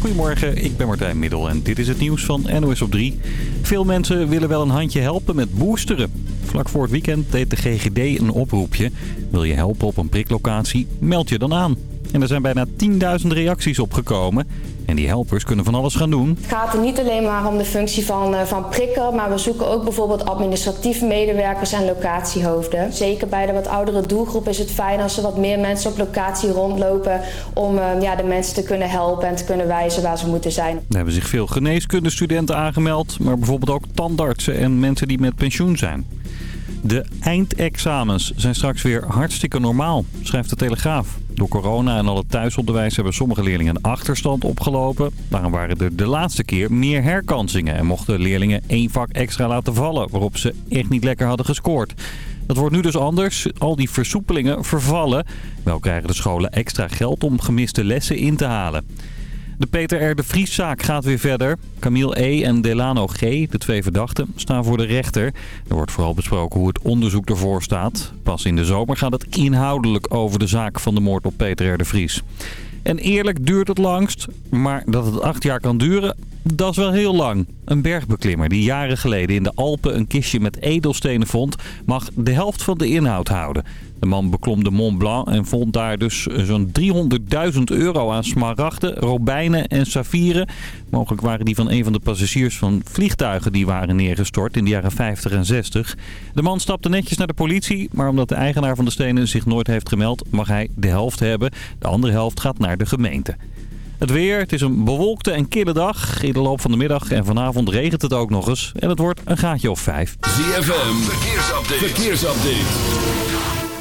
Goedemorgen, ik ben Martijn Middel en dit is het nieuws van NOS op 3. Veel mensen willen wel een handje helpen met boosteren. Vlak voor het weekend deed de GGD een oproepje. Wil je helpen op een priklocatie? Meld je dan aan. En er zijn bijna 10.000 reacties opgekomen. En die helpers kunnen van alles gaan doen. Het gaat er niet alleen maar om de functie van, uh, van prikken, maar we zoeken ook bijvoorbeeld administratieve medewerkers en locatiehoofden. Zeker bij de wat oudere doelgroep is het fijn als er wat meer mensen op locatie rondlopen om uh, ja, de mensen te kunnen helpen en te kunnen wijzen waar ze moeten zijn. Er hebben zich veel geneeskundestudenten aangemeld, maar bijvoorbeeld ook tandartsen en mensen die met pensioen zijn. De eindexamens zijn straks weer hartstikke normaal, schrijft de Telegraaf. Door corona en al het thuisonderwijs hebben sommige leerlingen een achterstand opgelopen. Daarom waren er de laatste keer meer herkansingen en mochten leerlingen één vak extra laten vallen waarop ze echt niet lekker hadden gescoord. Dat wordt nu dus anders. Al die versoepelingen vervallen. Wel krijgen de scholen extra geld om gemiste lessen in te halen. De Peter R. de Vrieszaak gaat weer verder. Camille E. en Delano G., de twee verdachten, staan voor de rechter. Er wordt vooral besproken hoe het onderzoek ervoor staat. Pas in de zomer gaat het inhoudelijk over de zaak van de moord op Peter R. de Vries. En eerlijk duurt het langst, maar dat het acht jaar kan duren, dat is wel heel lang. Een bergbeklimmer die jaren geleden in de Alpen een kistje met edelstenen vond... mag de helft van de inhoud houden. De man beklom de Mont Blanc en vond daar dus zo'n 300.000 euro aan smaragden, robijnen en saffieren. Mogelijk waren die van een van de passagiers van vliegtuigen die waren neergestort in de jaren 50 en 60. De man stapte netjes naar de politie, maar omdat de eigenaar van de stenen zich nooit heeft gemeld, mag hij de helft hebben. De andere helft gaat naar de gemeente. Het weer, het is een bewolkte en kille dag. In de loop van de middag en vanavond regent het ook nog eens. En het wordt een gaatje of vijf. ZFM, verkeersupdate. verkeersupdate.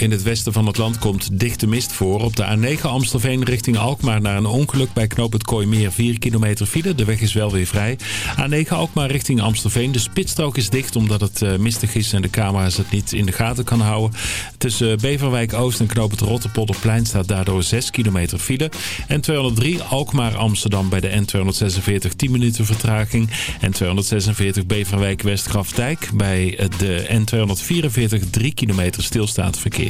In het westen van het land komt dichte mist voor. Op de A9 Amstelveen richting Alkmaar naar een ongeluk bij knoop het Kooimeer 4 kilometer file. De weg is wel weer vrij. A9 Alkmaar richting Amstelveen. De spitsstrook is dicht omdat het uh, mistig is en de camera's het niet in de gaten kan houden. Tussen Beverwijk Oost en knoop het Rotterpolderplein staat daardoor 6 kilometer file. En 203 Alkmaar Amsterdam bij de N246 10 minuten vertraging. En 246 Beverwijk West Grafdijk bij de N244 3 kilometer stilstaand verkeer.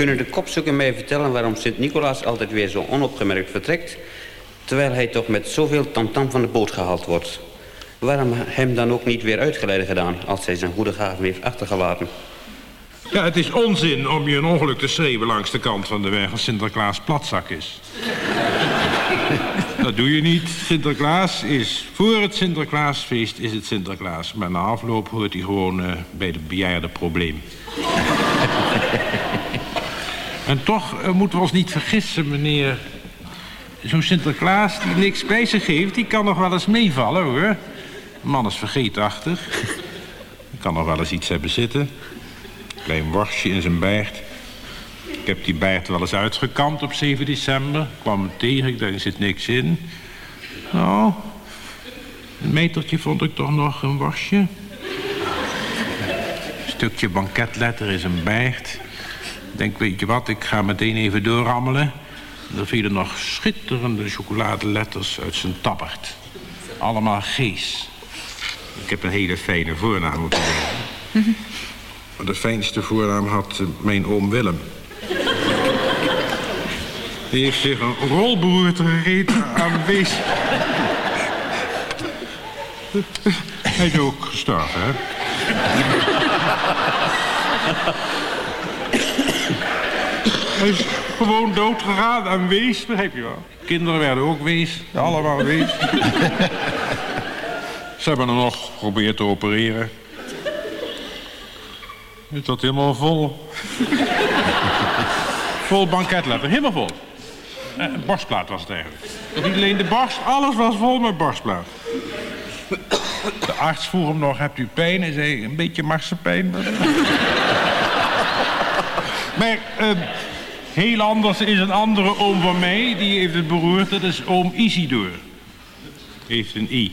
Kunnen de kopzoeken mij vertellen waarom Sint-Nicolaas altijd weer zo onopgemerkt vertrekt... terwijl hij toch met zoveel tamtam van de boot gehaald wordt? Waarom hem dan ook niet weer uitgeleide gedaan... als hij zijn goede gaven heeft achtergelaten? Ja, het is onzin om je een ongeluk te schreeuwen langs de kant van de weg als Sinterklaas platzak is. Dat doe je niet. Sinterklaas is voor het Sinterklaasfeest is het Sinterklaas. Maar na afloop hoort hij gewoon uh, bij de bejaarde probleem. en toch uh, moeten we ons niet vergissen, meneer. Zo'n Sinterklaas die niks bij zich geeft, die kan nog wel eens meevallen, hoor. Een man is vergeetachtig. Kan nog wel eens iets hebben zitten. Klein worstje in zijn baard. Ik heb die Bert wel eens uitgekampt op 7 december. Ik kwam hem tegen, ik dacht, er zit niks in. Nou, een metertje vond ik toch nog een wasje. Een stukje banketletter is een Bert. Ik denk, weet je wat, ik ga meteen even doorrammelen. Er vielen nog schitterende chocoladeletters uit zijn tabbert. Allemaal G's. Ik heb een hele fijne voornaam moeten zeggen. Maar de fijnste voornaam had eh, mijn oom Willem. Die heeft zich een rolberoerte gereden aan wees. Hij is ook gestorven, hè? Hij is gewoon dood gegaan aan wees, begrijp je wel. Kinderen werden ook wees, allemaal wees. Ze hebben hem nog geprobeerd te opereren. Het zat helemaal vol. vol banketletter, helemaal vol. Eh, borstplaat was het eigenlijk. Niet alleen de borst, alles was vol met borstplaat. De arts vroeg hem nog, hebt u pijn? Hij zei, een beetje marsepein. maar eh, heel anders is een andere oom van mij. Die heeft het beroerd, dat is oom Isidor. Heeft een I.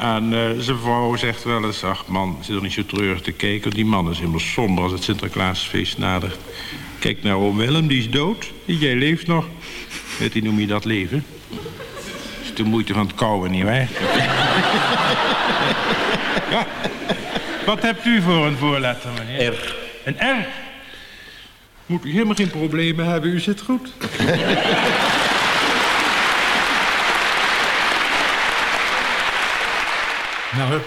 En eh, zijn vrouw zegt wel eens, ach man, zit er niet zo treurig te kijken. want Die man is helemaal somber als het Sinterklaasfeest nadert. Kijk naar oom Willem, die is dood. Jij leeft nog. Weet je, noem je dat leven? is de moeite van het kouwen, nietwaar? ja. Wat hebt u voor een voorletter, meneer? R. Een R? Moet u helemaal geen problemen hebben, u zit goed. Nou, hup.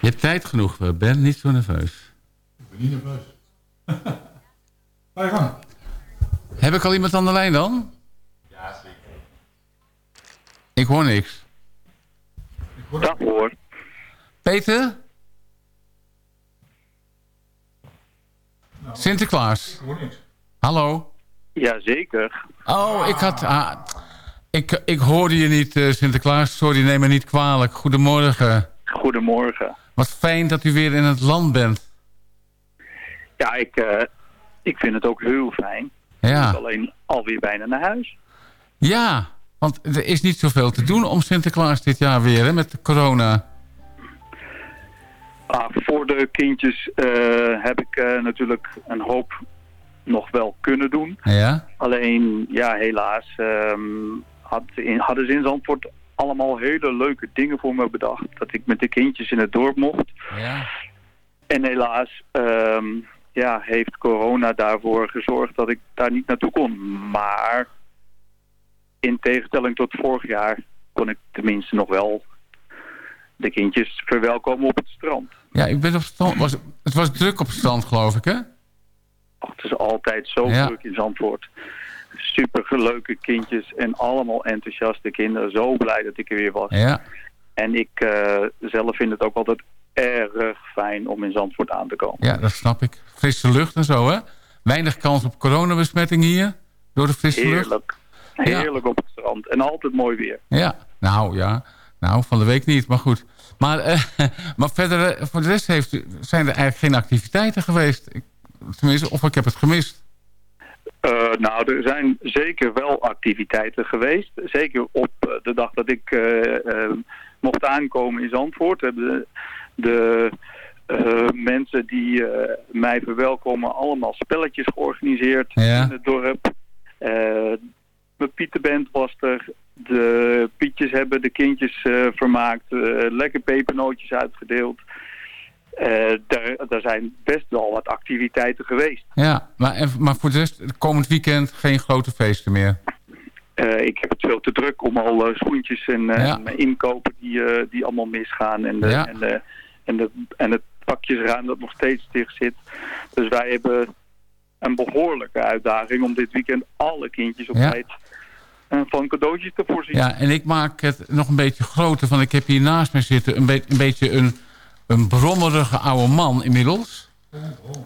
Je hebt tijd genoeg, Ben. Niet zo nerveus. Ik ben niet nerveus. Ga je gang. Heb ik al iemand aan de lijn dan? Ja, zeker. Ik hoor niks. Dag hoor. Peter? Sinterklaas. Ik hoor niks. Hallo? Jazeker. Oh, ik had... ah, ik, ik hoorde je niet, eh, Sinterklaas. Sorry, neem me niet kwalijk. Goedemorgen. Goedemorgen. Wat fijn dat u weer in het land bent. Ja, ik, eh, ik vind het ook heel fijn. Ja. Ik alleen alweer bijna naar huis. Ja, want er is niet zoveel te doen om Sinterklaas dit jaar weer, hè, met de corona. Ah, voor de kindjes eh, heb ik natuurlijk een hoop nog wel kunnen doen. Ja? Alleen, ja, helaas ehm, had in, hadden ze in Zandvoort allemaal hele leuke dingen voor me bedacht. Dat ik met de kindjes in het dorp mocht. Ja. En helaas ehm, ja, heeft corona daarvoor gezorgd dat ik daar niet naartoe kon. Maar in tegenstelling tot vorig jaar kon ik tenminste nog wel de kindjes verwelkomen op het strand. Ja, ik ben op het strand. Was, het was druk op het strand, geloof ik, hè? Het is altijd zo Ja. druk in Zandvoort. Super leuke kindjes en allemaal enthousiaste kinderen. Zo blij dat ik er weer was. Ja. En ik eh, zelf vind het ook altijd erg fijn om in Zandvoort aan te komen. Ja, dat snap ik. Frisse lucht en zo, hè? Weinig kans op coronabesmetting hier, door de frisse lucht. Heerlijk. Heerlijk op het strand. En altijd mooi weer. Ja, nou ja. Nou, van de week niet, maar goed. Maar, eh, maar verder, eh, voor de rest heeft, zijn er eigenlijk geen activiteiten geweest. Ik, tenminste, of ik heb het gemist. Eh, nou, er zijn zeker wel activiteiten geweest. Zeker op eh, de dag dat ik eh, mocht aankomen in Zandvoort. Hebben de, de mensen die mij verwelkomen allemaal spelletjes georganiseerd Ja. in het dorp. Mijn Pieterband was er. De Pietjes hebben de kindjes vermaakt. lekker pepernootjes uitgedeeld. Eh, daar, daar zijn best wel wat activiteiten geweest. Ja, maar, en, maar voor de rest, komend weekend geen grote feesten meer. Eh, ik heb het veel te druk om al eh, schoentjes en, eh, Ja. en mijn inkopen die, eh, die allemaal misgaan. En, de, Ja. en, de, en, de, en het pakjesruim dat nog steeds dicht zit. Dus wij hebben een behoorlijke uitdaging om dit weekend alle kindjes op Ja. tijd eh, van cadeautjes te voorzien. Ja, en ik maak het nog een beetje groter. Van ik heb hier naast me zitten een, be- een beetje een, een brommerige oude man inmiddels.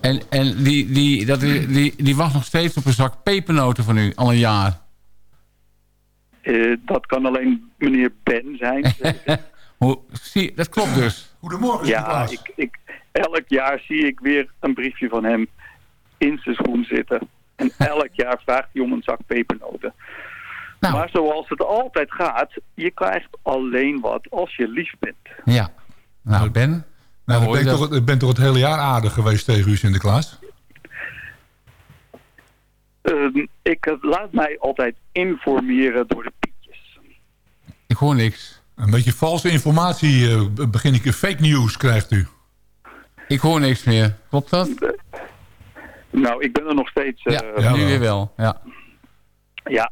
En, en die, die, dat, die, die, die wacht nog steeds op een zak pepernoten van u, al een jaar. Eh, dat kan alleen meneer Ben zijn. Hoe, zie, dat klopt dus. Goedemorgen, ja, ik, ik, elk jaar zie ik weer een briefje van hem. in zijn schoen zitten. En elk jaar vraagt hij om een zak pepernoten. Nou. Maar zoals het altijd gaat, je krijgt alleen wat als je lief bent. Ja. Nou, Ben. Nou, dan hoor ben je je, dat. toch, ik ben toch het hele jaar aardig geweest tegen u, Sinterklaas? Ehm, ik eh, laat mij altijd informeren door de pietjes. Ik hoor niks. Een beetje valse informatie, eh, begin ik. Fake news krijgt u. Ik hoor niks meer. Klopt dat? Nou, ik ben er nog steeds. Ja, eh, Ja, nu wel. weer wel. Ja. Ja,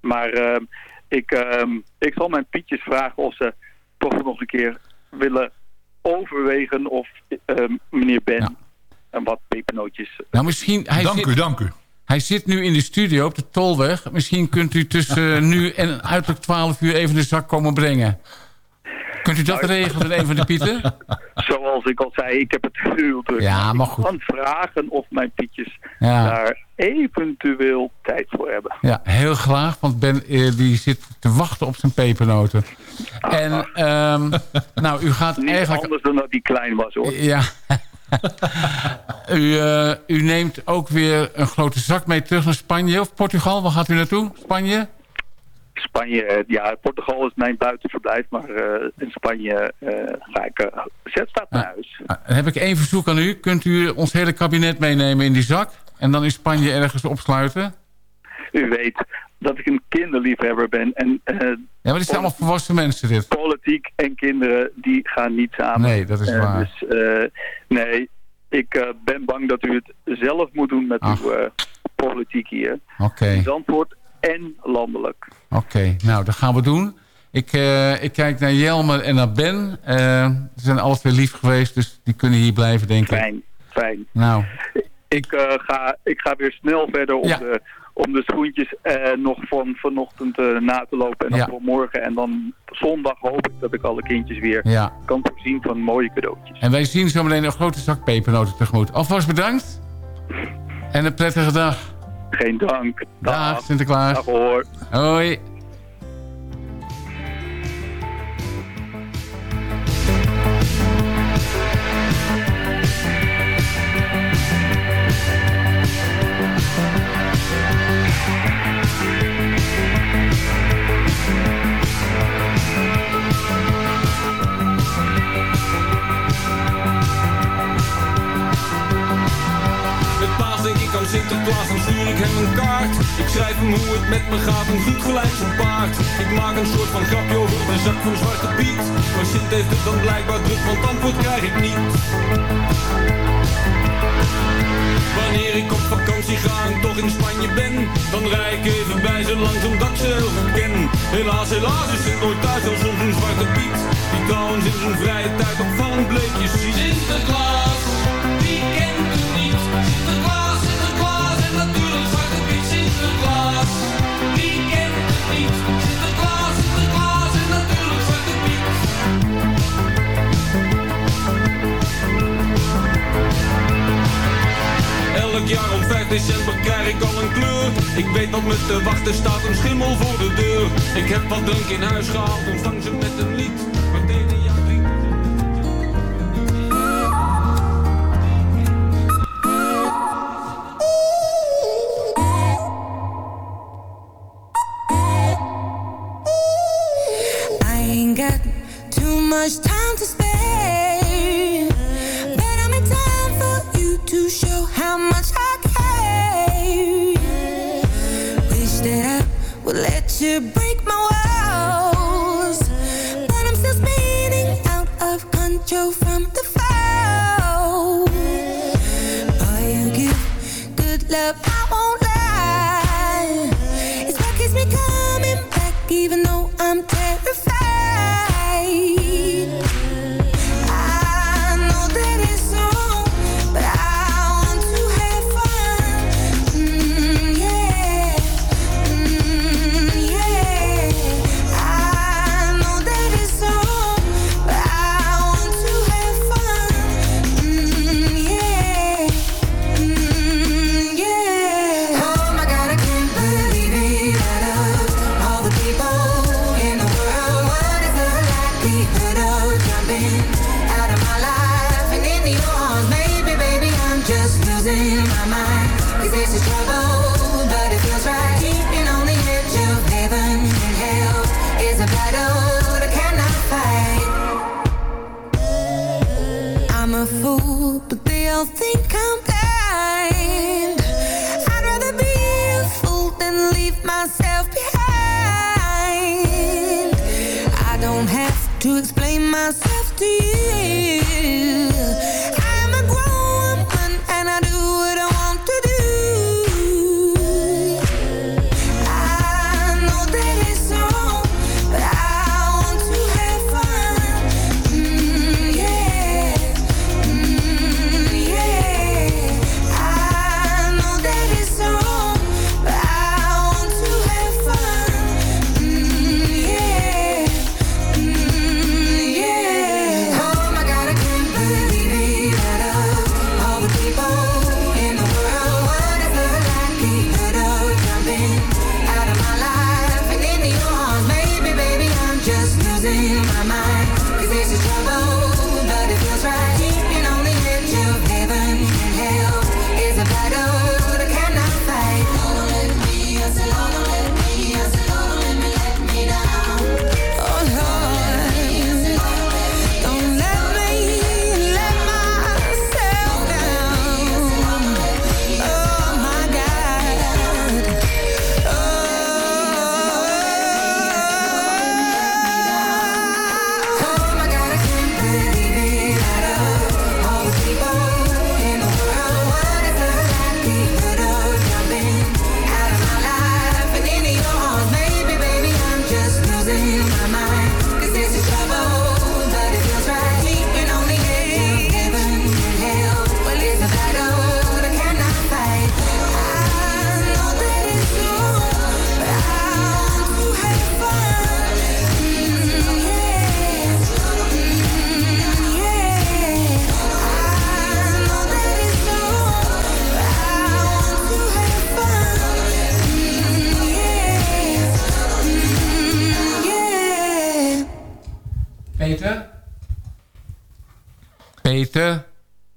maar ehm, ik, ehm, ik zal mijn pietjes vragen of ze toch nog een keer willen overwegen of ehm, meneer Ben Ja. en wat pepernootjes. Nou, misschien... Hij dank zit, u, dank u. Hij zit nu in de studio op de Tolweg. Misschien kunt u tussen nu en uiterlijk 12 uur even de zak komen brengen. Kunt u dat regelen met een van de pieten? Zoals ik al zei, ik heb het heel druk. Ja, maar Ik goed. kan vragen of mijn pietjes Ja. daar eventueel tijd voor hebben. Ja, heel graag, want Ben eh, die zit te wachten op zijn pepernoten. En ehm, nou, u gaat Niet eigenlijk... anders dan dat die klein was hoor. Ja. u, eh, u neemt ook weer een grote zak mee terug naar Spanje of Portugal. Waar gaat u naartoe? Spanje? Spanje, eh, ja, Portugal is mijn buitenverblijf, maar eh, in Spanje eh, ga ik, uh, zet staat naar huis. Nou, Dan heb ik één verzoek aan u. Kunt u ons hele kabinet meenemen in die zak? En dan in Spanje ergens opsluiten? U weet dat ik een kinderliefhebber ben en Ja, maar dit zijn allemaal volwassen mensen dit. politiek en kinderen die gaan niet samen. Nee, dat is waar. Dus nee, ik ben bang dat u het zelf moet doen met Ach. uw politiek hier. Oké, Zandvoort en landelijk. oké. Nou, dat gaan we doen. Ik, eh, ik kijk naar Jelmer en naar Ben. Eh, ze zijn alle twee lief geweest, dus die kunnen hier blijven, denk ik. Fijn, fijn. Nou, Ik, eh, ga, ik ga weer snel verder om, Ja. de, om de schoentjes eh, nog van vanochtend eh, na te lopen. En dan Ja. voor morgen. En dan zondag hoop ik dat ik alle kindjes weer ja. kan voorzien van mooie cadeautjes. En wij zien zo meteen een grote zak pepernoten tegemoet. Alvast bedankt. En een prettige dag. Geen dank. Dag, Sinterklaas. Dag hoor. Hoi. Sinterklaas, dan stuur ik hem een kaart. Ik schrijf hem hoe het met me gaat, een goed gelijk zo'n paard. Ik maak een soort van grapje over zak van Zwarte Piet. Maar Sint heeft het dan blijkbaar druk, want antwoord krijg ik niet. Wanneer ik op vakantie ga en toch in Spanje ben Dan rij ik even bij ze langs omdat ik ze heel goed Helaas, helaas is het nooit thuis als soms een Zwarte Piet Die trouwens in zijn vrije tijd opvallend bleekjes ziet te wachten staat, een schimmel voor de deur. Ik heb wat drank in huis gehaald, ontvang ze met een lied but they all think Peter?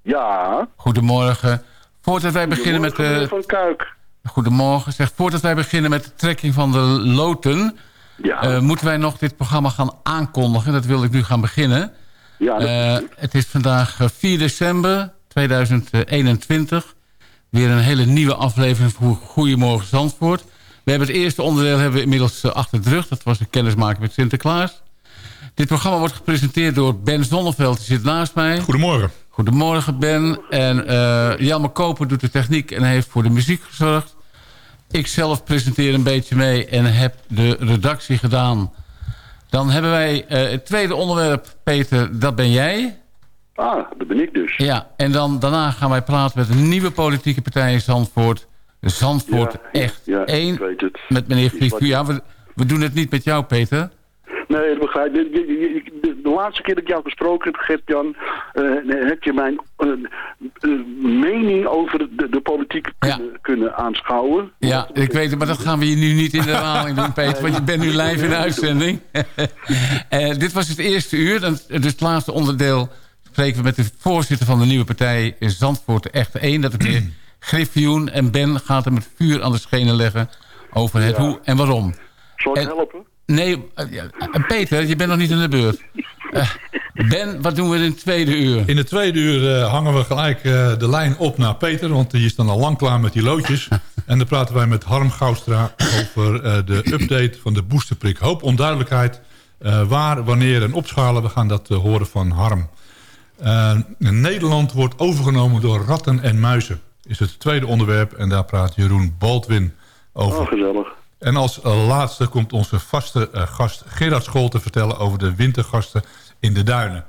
Ja? Goedemorgen. Voordat wij beginnen met Goedemorgen, de... Van Kuik. Goedemorgen. Zeg, voordat wij beginnen met de trekking van de loten... eh, moeten wij nog dit programma gaan aankondigen. Dat wil ik nu gaan beginnen. Ja, dat Eh, het is vandaag eh, 4 december 2021. Weer een hele nieuwe aflevering voor Goedemorgen Zandvoort. We hebben het eerste onderdeel hebben we inmiddels eh, achter de rug. Dat was een kennismaking met Sinterklaas. Dit programma wordt gepresenteerd door Ben Zonneveld. Die zit naast mij. Goedemorgen. Goedemorgen Ben. En eh Jelmer Koper doet de techniek en heeft voor de muziek gezorgd. Ik zelf presenteer een beetje mee en heb de redactie gedaan. Dan hebben wij eh, het tweede onderwerp, Peter, dat ben jij. Ah, dat ben ik dus. Ja, en dan, daarna gaan wij praten met een nieuwe politieke partij in Zandvoort. Zandvoort Ja, echt ja, één. ik weet het. Met meneer Griefu. Ja, we, we doen het niet met jou, Peter. Nee, dat begrijp ik. De, laatste keer dat ik jou gesproken heb, Gert-Jan, eh, heb je mijn eh, eh, mening over de, de politiek kunnen, kunnen aanschouwen. Ja, ik weet het, maar dat gaan we hier nu niet in de herhaling doen, Peter. Want je bent nu live in de uitzending. Dit was het eerste uur. Dus het laatste onderdeel spreken we met de voorzitter van de nieuwe partij in Zandvoort Echt 1. Dat is meneer Griffioen. En Ben gaat hem het vuur aan de schenen leggen over het hoe en waarom. Zal ik En- helpen? Nee, eh, eh, Peter, je bent nog niet in de beurt. Eh, ben, wat doen we in het tweede uur? In de tweede uur hangen we gelijk eh, de lijn op naar Peter. Want die is dan al lang klaar met die loodjes. en dan praten wij met Harm Goustra over eh, de update van de boosterprik. Hoop onduidelijkheid. eh, waar, wanneer en opschalen. We gaan dat horen van Harm. Eh, Nederland wordt overgenomen door ratten en muizen. Is het tweede onderwerp. En daar praat Jeroen Baldwin over. Oh, gezellig. En als eh, laatste komt onze vaste eh, gast Gerard School te vertellen over de wintergasten in de duinen.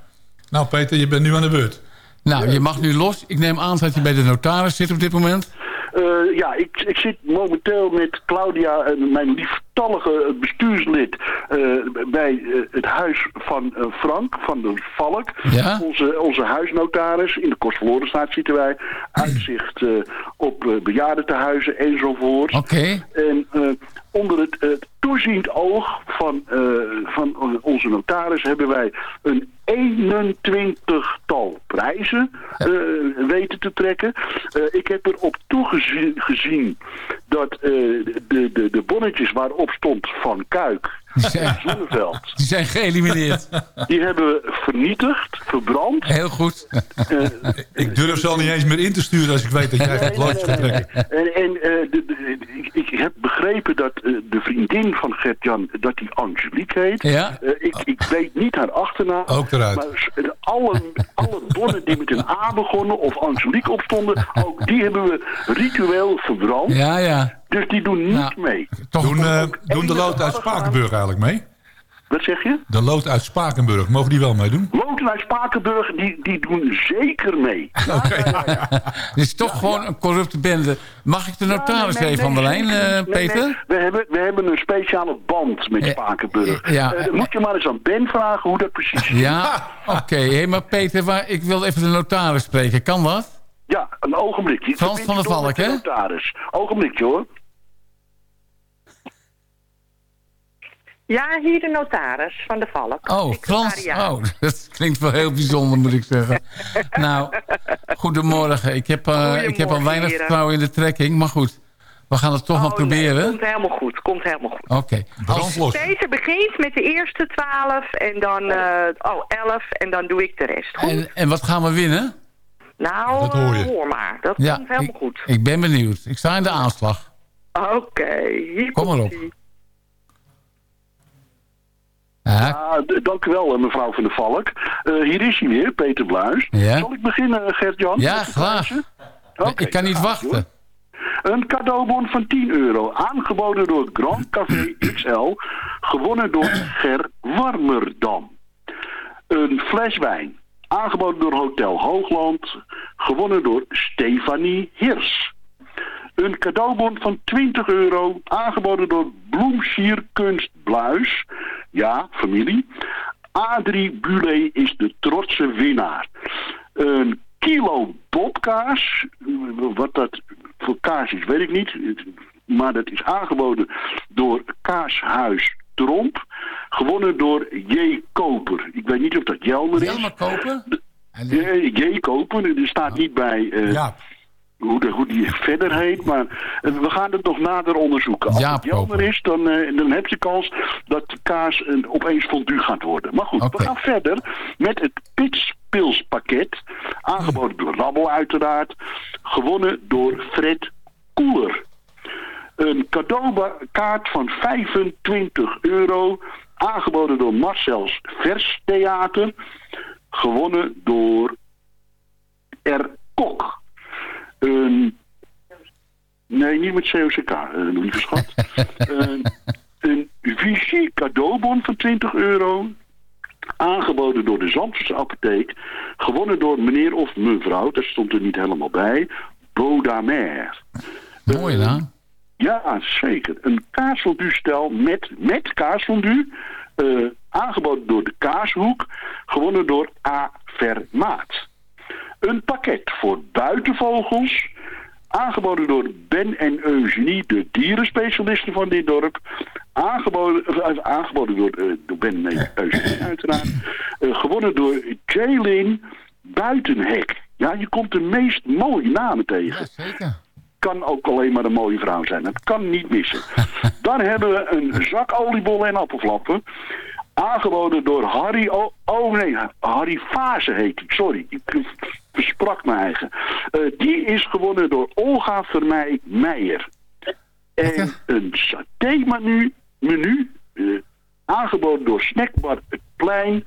Nou Peter, je bent nu aan de beurt. Nou, je mag nu los. Ik neem aan dat je bij de notaris zit op dit moment. Eh, ja, ik, ik zit momenteel met Claudia, en mijn lieftallige bestuurslid, eh, bij eh, het huis van eh, Frank van de Valk. Ja? Onze, onze huisnotaris. In de Kostverlorenstraat zitten wij. Uitzicht eh, op uh, bejaardentehuizen enzovoort. Oké. En eh, onder het, het toeziend oog van, eh, van onze notaris hebben wij een 21-tal prijzen eh, weten te trekken. Eh, ik heb erop toegezien gezien dat eh, de, de, de bonnetjes waarop stond van Kuik Die zijn, die zijn geëlimineerd. Die hebben we vernietigd, verbrand. Heel goed. Ik durf ze al niet eens meer in te sturen als ik weet dat jij het loodje gaat trekken. En, en eh, de, de- ik, ik heb begrepen dat eh, de vriendin van Gert-Jan, dat die Angelique heet. Ja? Eh, ik, ik weet niet haar achternaam. Ook eruit. Maar eh, alle, alle bonnen die met een A begonnen of Angelique opstonden, ook die hebben we ritueel verbrand. Ja, ja. Dus die doen niet Nou, mee. Doen, eh, doen de lood uit Spakenburg eigenlijk mee? Wat zeg je? De lood uit Spakenburg, mogen die wel meedoen? Loten uit Spakenburg, die, die doen zeker mee. Het is toch gewoon een corrupte bende. Mag ik de notaris Nee, nee, even aan de nee, lijn, nee, eh, nee, Peter? nee. We, hebben, we hebben een speciale band met Ja. Spakenburg. Ja. Eh, dan moet je maar eens aan Ben vragen hoe dat precies is. Ja, oké. Hé, maar Peter, waar, ik wil even de notaris spreken. Kan dat? Ja, een ogenblikje. Frans van der Valk, hè? Notaris. Ogenblikje hoor. Ja, hier de notaris van de Valk. Oh, Frans. Oh, dat klinkt wel heel bijzonder, moet ik zeggen. Nou, goedemorgen. Ik heb, eh, ik heb al weinig heren. vertrouwen in de trekking, maar goed. We gaan het toch maar Oh, nee, proberen. komt helemaal goed, komt helemaal goed. Oké. Als- Peter begint met de eerste twaalf en dan, eh oh, elf en dan doe ik de rest. Goed? En, en wat gaan we winnen? nou, dat hoor je. hoor maar. Dat Ja, komt helemaal goed. Ik ben benieuwd. Ik sta in de aanslag. Oké, hier Kom maar op. Ja, dank u wel, eh, mevrouw van der Valk. Eh, hier is hij weer, Peter Bluis. Ja? Zal ik beginnen, eh, Gert-Jan? Ja, graag. ik kan niet wachten. hoor. Een cadeaubon van 10 euro, aangeboden door Grand Café XL, gewonnen door Ger Warmerdam. Een fles wijn, aangeboden door Hotel Hoogland, gewonnen door Stefanie Hirs. Een cadeaubon van 20 euro, aangeboden door Bloemsierkunst Bluis. Ja, familie. Adrie Bule is de trotse winnaar. Een kilo bobkaas, wat dat voor kaas is, weet ik niet. Maar dat is aangeboden door Kaashuis Tromp. Gewonnen door J. Koper. Ik weet niet of dat Jelmer is. Jelmer Koper? J. Koper, er staat niet bij eh, hoe, de, hoe die verder heet. Maar eh, we gaan het nog nader onderzoeken. Als Jaap het Jelmer is, dan, eh, dan heb je kans dat de kaas eh, opeens fondue gaat worden. Maar goed, we gaan verder met het pitspilspakket. Aangeboden door Rabbel uiteraard. Gewonnen door Fred Koeler. Een cadeaukaart van 25 euro. Aangeboden door Marcel's Vers Theater. Gewonnen door R. Kok. Een... Nee, niet met COCK, eh, lieve schat. een, een Vichy cadeaubon van 20 euro. Aangeboden door de Zandvoortse apotheek. Gewonnen door meneer of mevrouw, dat stond er niet helemaal bij. Baudamer. Mooi naam. Ja, zeker. Een kaasfondue-stel met, met kaasfondue. eh, aangeboden door de Kaashoek. Gewonnen door A. Vermaat. Een pakket voor buitenvogels. Aangeboden door Ben en Eugenie, de dierenspecialisten van dit dorp. Aangeboden, eh, aangeboden door, eh, door Ben en Eugenie uiteraard. Eh, gewonnen door Jaylin Buitenhek. Ja, je komt de meest mooie namen tegen. zeker. Kan ook alleen maar een mooie vrouw zijn. Dat kan niet missen. Dan hebben we een zak oliebollen en appelflappen. Aangeboden door Harry... O oh nee, Harry Fase heet ik. Sorry, ik versprak mijn eigen. Eh, die is gewonnen door Olga Vermeij Meijer. En een saté-menu, menu, eh, aangeboden door Snackbar Het Plein.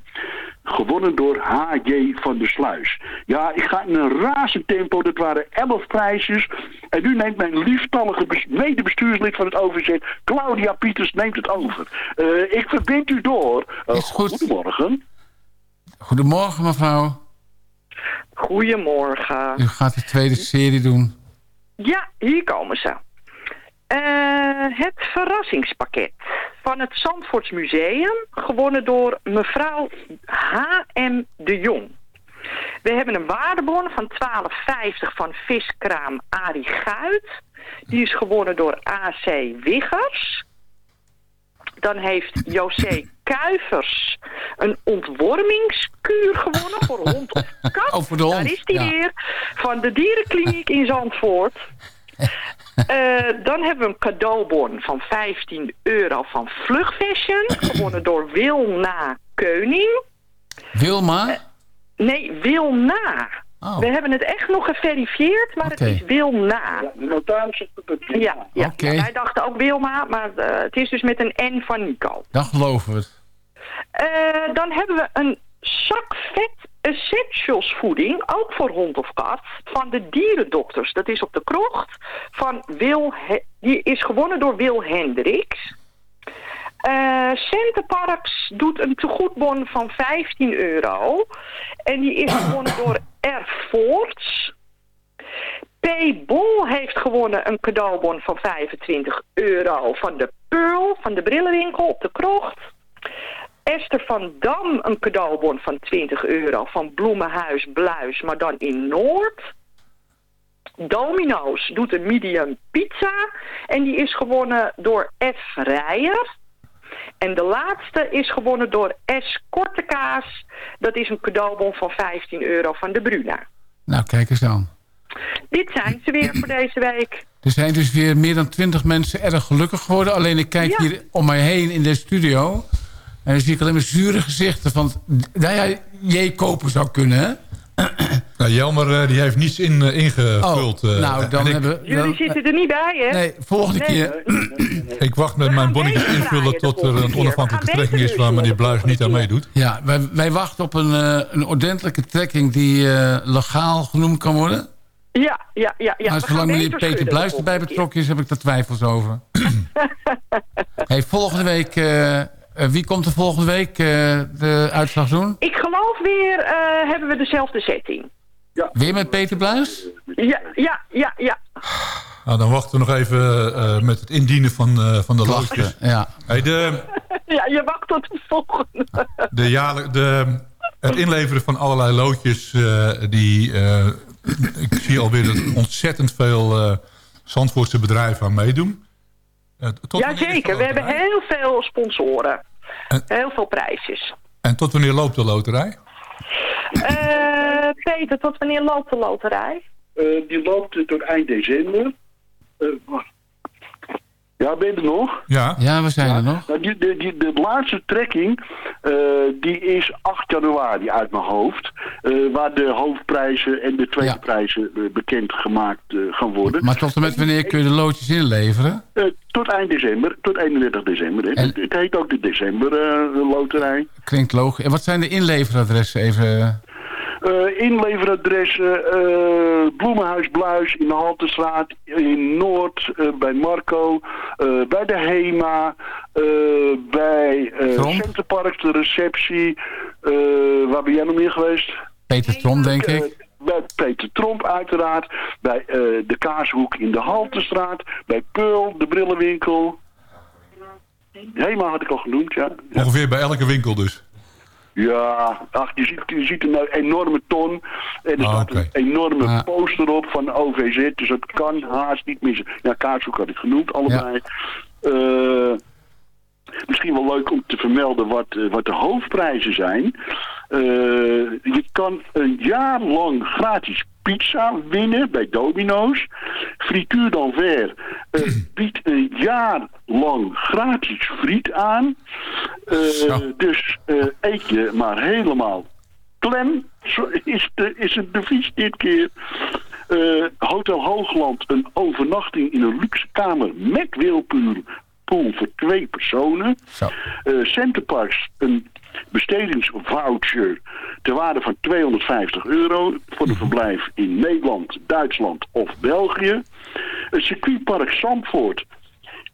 Gewonnen door H.J. van der Sluis. Ja, ik ga in een razend tempo. Dat waren elf prijsjes. En nu neemt mijn lieftallige bes- medebestuurslid van het overzet... Claudia Pieters neemt het over. Eh, ik verbind u door. Goedemorgen. Goedemorgen, mevrouw. Goedemorgen. U gaat de tweede serie doen. Ja, hier komen ze. Eh, het verrassingspakket van het Zandvoorts Museum, gewonnen door mevrouw H.M. de Jong. We hebben een waardebon van 12,50 van viskraam Arie Guit. Die is gewonnen door A.C. Wiggers. dan heeft José Kuivers een ontwormingskuur gewonnen voor hond of kat. Oh, voor de hond, Daar is die ja. weer. Van de dierenkliniek in Zandvoort. Eh, dan hebben we een cadeaubon van 15 euro van Vlugfashion. gewonnen door Wilna Keuning. Wilma? Nee, Wilna. Oh. We hebben het echt nog geverifieerd, maar het is Wilna. De notaris Ja, ja, Oké. ja, wij dachten ook Wilma, maar eh, het is dus met een N van Nico. Dan geloven we het. Eh, dan hebben we een zak vet essentials voeding, ook voor hond of kat, van de dierendokters. Dat is op de krocht. Van Wil die is gewonnen door Wil Hendricks. Eh Centerparks doet een tegoedbon van 15 euro. En die is gewonnen door R. Voorts. P. Bol heeft gewonnen een cadeaubon van 25 euro van de Pearl, van de brillenwinkel op de krocht. Esther van Dam een cadeaubon van 20 euro van Bloemenhuis Bluis, maar dan in Noord. Domino's doet een medium pizza en die is gewonnen door F. Rijer. En de laatste is gewonnen door S. Kortekaas. Dat is een cadeaubon van 15 euro van de Bruna. Nou, kijk eens aan. Dit zijn ze weer voor deze week. Er zijn dus weer meer dan twintig mensen erg gelukkig geworden. Alleen ik kijk Ja. hier om mij heen in de studio. En dan zie ik alleen maar zure gezichten. Van, nou ja, jij kopen zou kunnen, hè? Nou, Jelmer eh, die heeft niets in, eh, ingevuld. eh, nou, dan ik, hebben we... Jullie dan- zitten er niet bij, hè? Nee, volgende Nee. keer. ik wacht met mijn bonnetjes invullen tot er een onafhankelijke trekking is waar meneer Bluis niet aan meedoet. Ja, wij, wij wachten op een, eh, een ordentelijke trekking die eh, legaal genoemd kan worden. Ja, ja, ja. ja. maar zolang meneer Peter Bluis erbij betrokken is, heb ik daar twijfels over. hey, volgende week, wie komt er volgende week eh, de uitslag doen? Ik geloof weer eh, hebben we dezelfde setting. Weer met Peter Bluis? Ja, ja, ja, ja. Nou, dan wachten we nog even eh, met het indienen van, eh, van de loodjes. ja. Hey, de, Ja, je wacht tot de volgende. de jaarlijk, de, het inleveren van allerlei loodjes, eh, die, eh, ik zie alweer dat er ontzettend veel eh Zandvoortse bedrijven aan meedoen. Eh, tot is de Jazeker, we hebben heel veel sponsoren. En- Heel veel prijsjes. En tot wanneer loopt de loterij? Eh, Peter, tot wanneer loopt de loterij? Eh, die loopt eh, tot eind december. Eh, wacht. Ja, ben je er nog? Ja. Ja, we zijn er nog. Nou, die, de, die, de laatste trekking eh, die is 8 januari uit mijn hoofd. eh, waar de hoofdprijzen en de tweede Ja. prijzen eh, bekendgemaakt eh, gaan worden. Maar tot en met wanneer kun je de loodjes inleveren? Tot eind december, tot 31 december. hè. En- Het, het heet ook de december eh, loterij. Klinkt logisch. En wat zijn de inleveradressen even? Eh, inleveradressen eh, Bloemenhuis Bluis in de Haltestraat, in Noord, eh, bij Marco, eh, bij de HEMA, eh, bij eh Tromp? Centerpark, de receptie. eh, waar ben jij nog meer geweest? Peter Trom, denk Eh, ik. bij Peter Tromp uiteraard, bij eh, de Kaashoek in de Haltestraat, bij Pearl, de brillenwinkel. HEMA had ik al genoemd, ja. Ongeveer bij elke winkel dus. Ja, ach, je ziet, je ziet een enorme ton. En er Ah, staat een enorme Ja. poster op van de OVZ. Dus dat kan haast niet missen. Ja, Kaartzoek had ik genoemd, allebei. Eh, misschien wel leuk om te vermelden wat, eh, wat de hoofdprijzen zijn. Eh, je kan een jaar lang gratis pizza winnen bij Domino's. Frituur d'Anvers eh, biedt een jaar lang gratis friet aan. Eh, dus eh, eet je maar helemaal klem, zo is, de, is het devies dit keer. Hotel Hoogland, een overnachting in een luxe kamer met wilpuur pool voor twee personen. Centerparks, een bestedingsvoucher ter waarde van 250 euro voor een verblijf in Nederland, Duitsland of België. Het circuitpark Zandvoort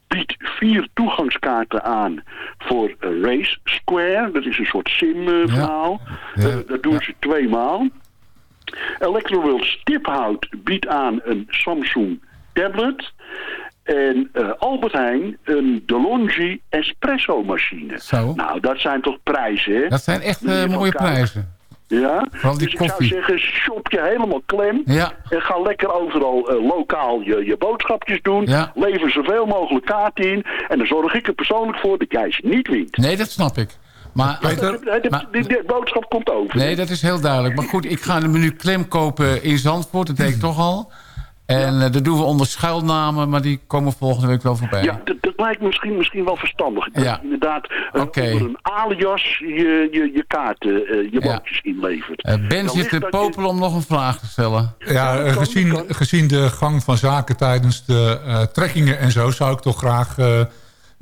biedt vier toegangskaarten aan voor eh, Race Square. Dat is een soort sim-verhaal. Ja. dat doen ze tweemaal. Electroworld Stiphout biedt aan een Samsung tablet. En eh, Albert Heijn een DeLonghi espresso machine. Zo. Nou, dat zijn toch prijzen, hè? Dat zijn echt eh, mooie prijzen. Ja, Vooral die dus ik koffie. zou zeggen, shop je helemaal klem. Ja. En ga lekker overal eh, lokaal je, je boodschapjes doen. Ja. Lever zoveel mogelijk kaarten in. En dan zorg ik er persoonlijk voor dat jij ze niet wint. Nee, dat snap ik. Maar, De, de, maar- die, die boodschap komt over. nee, dat is heel duidelijk. Maar goed, ik ga een menu klem kopen in Zandvoort. Dat deed ik toch al. En eh, dat doen we onder schuilnamen, maar die komen volgende week wel voorbij. Ja, dat, dat lijkt me misschien, misschien wel verstandig. Dat Ja. je inderdaad eh, Oké. onder een alias je, je, je kaarten, eh, je bootjes inlevert. Eh, ben zit te je- popelen om nog een vraag te stellen. Ja, eh, gezien, gezien de gang van zaken tijdens de eh, trekkingen en zo... zou ik toch graag eh,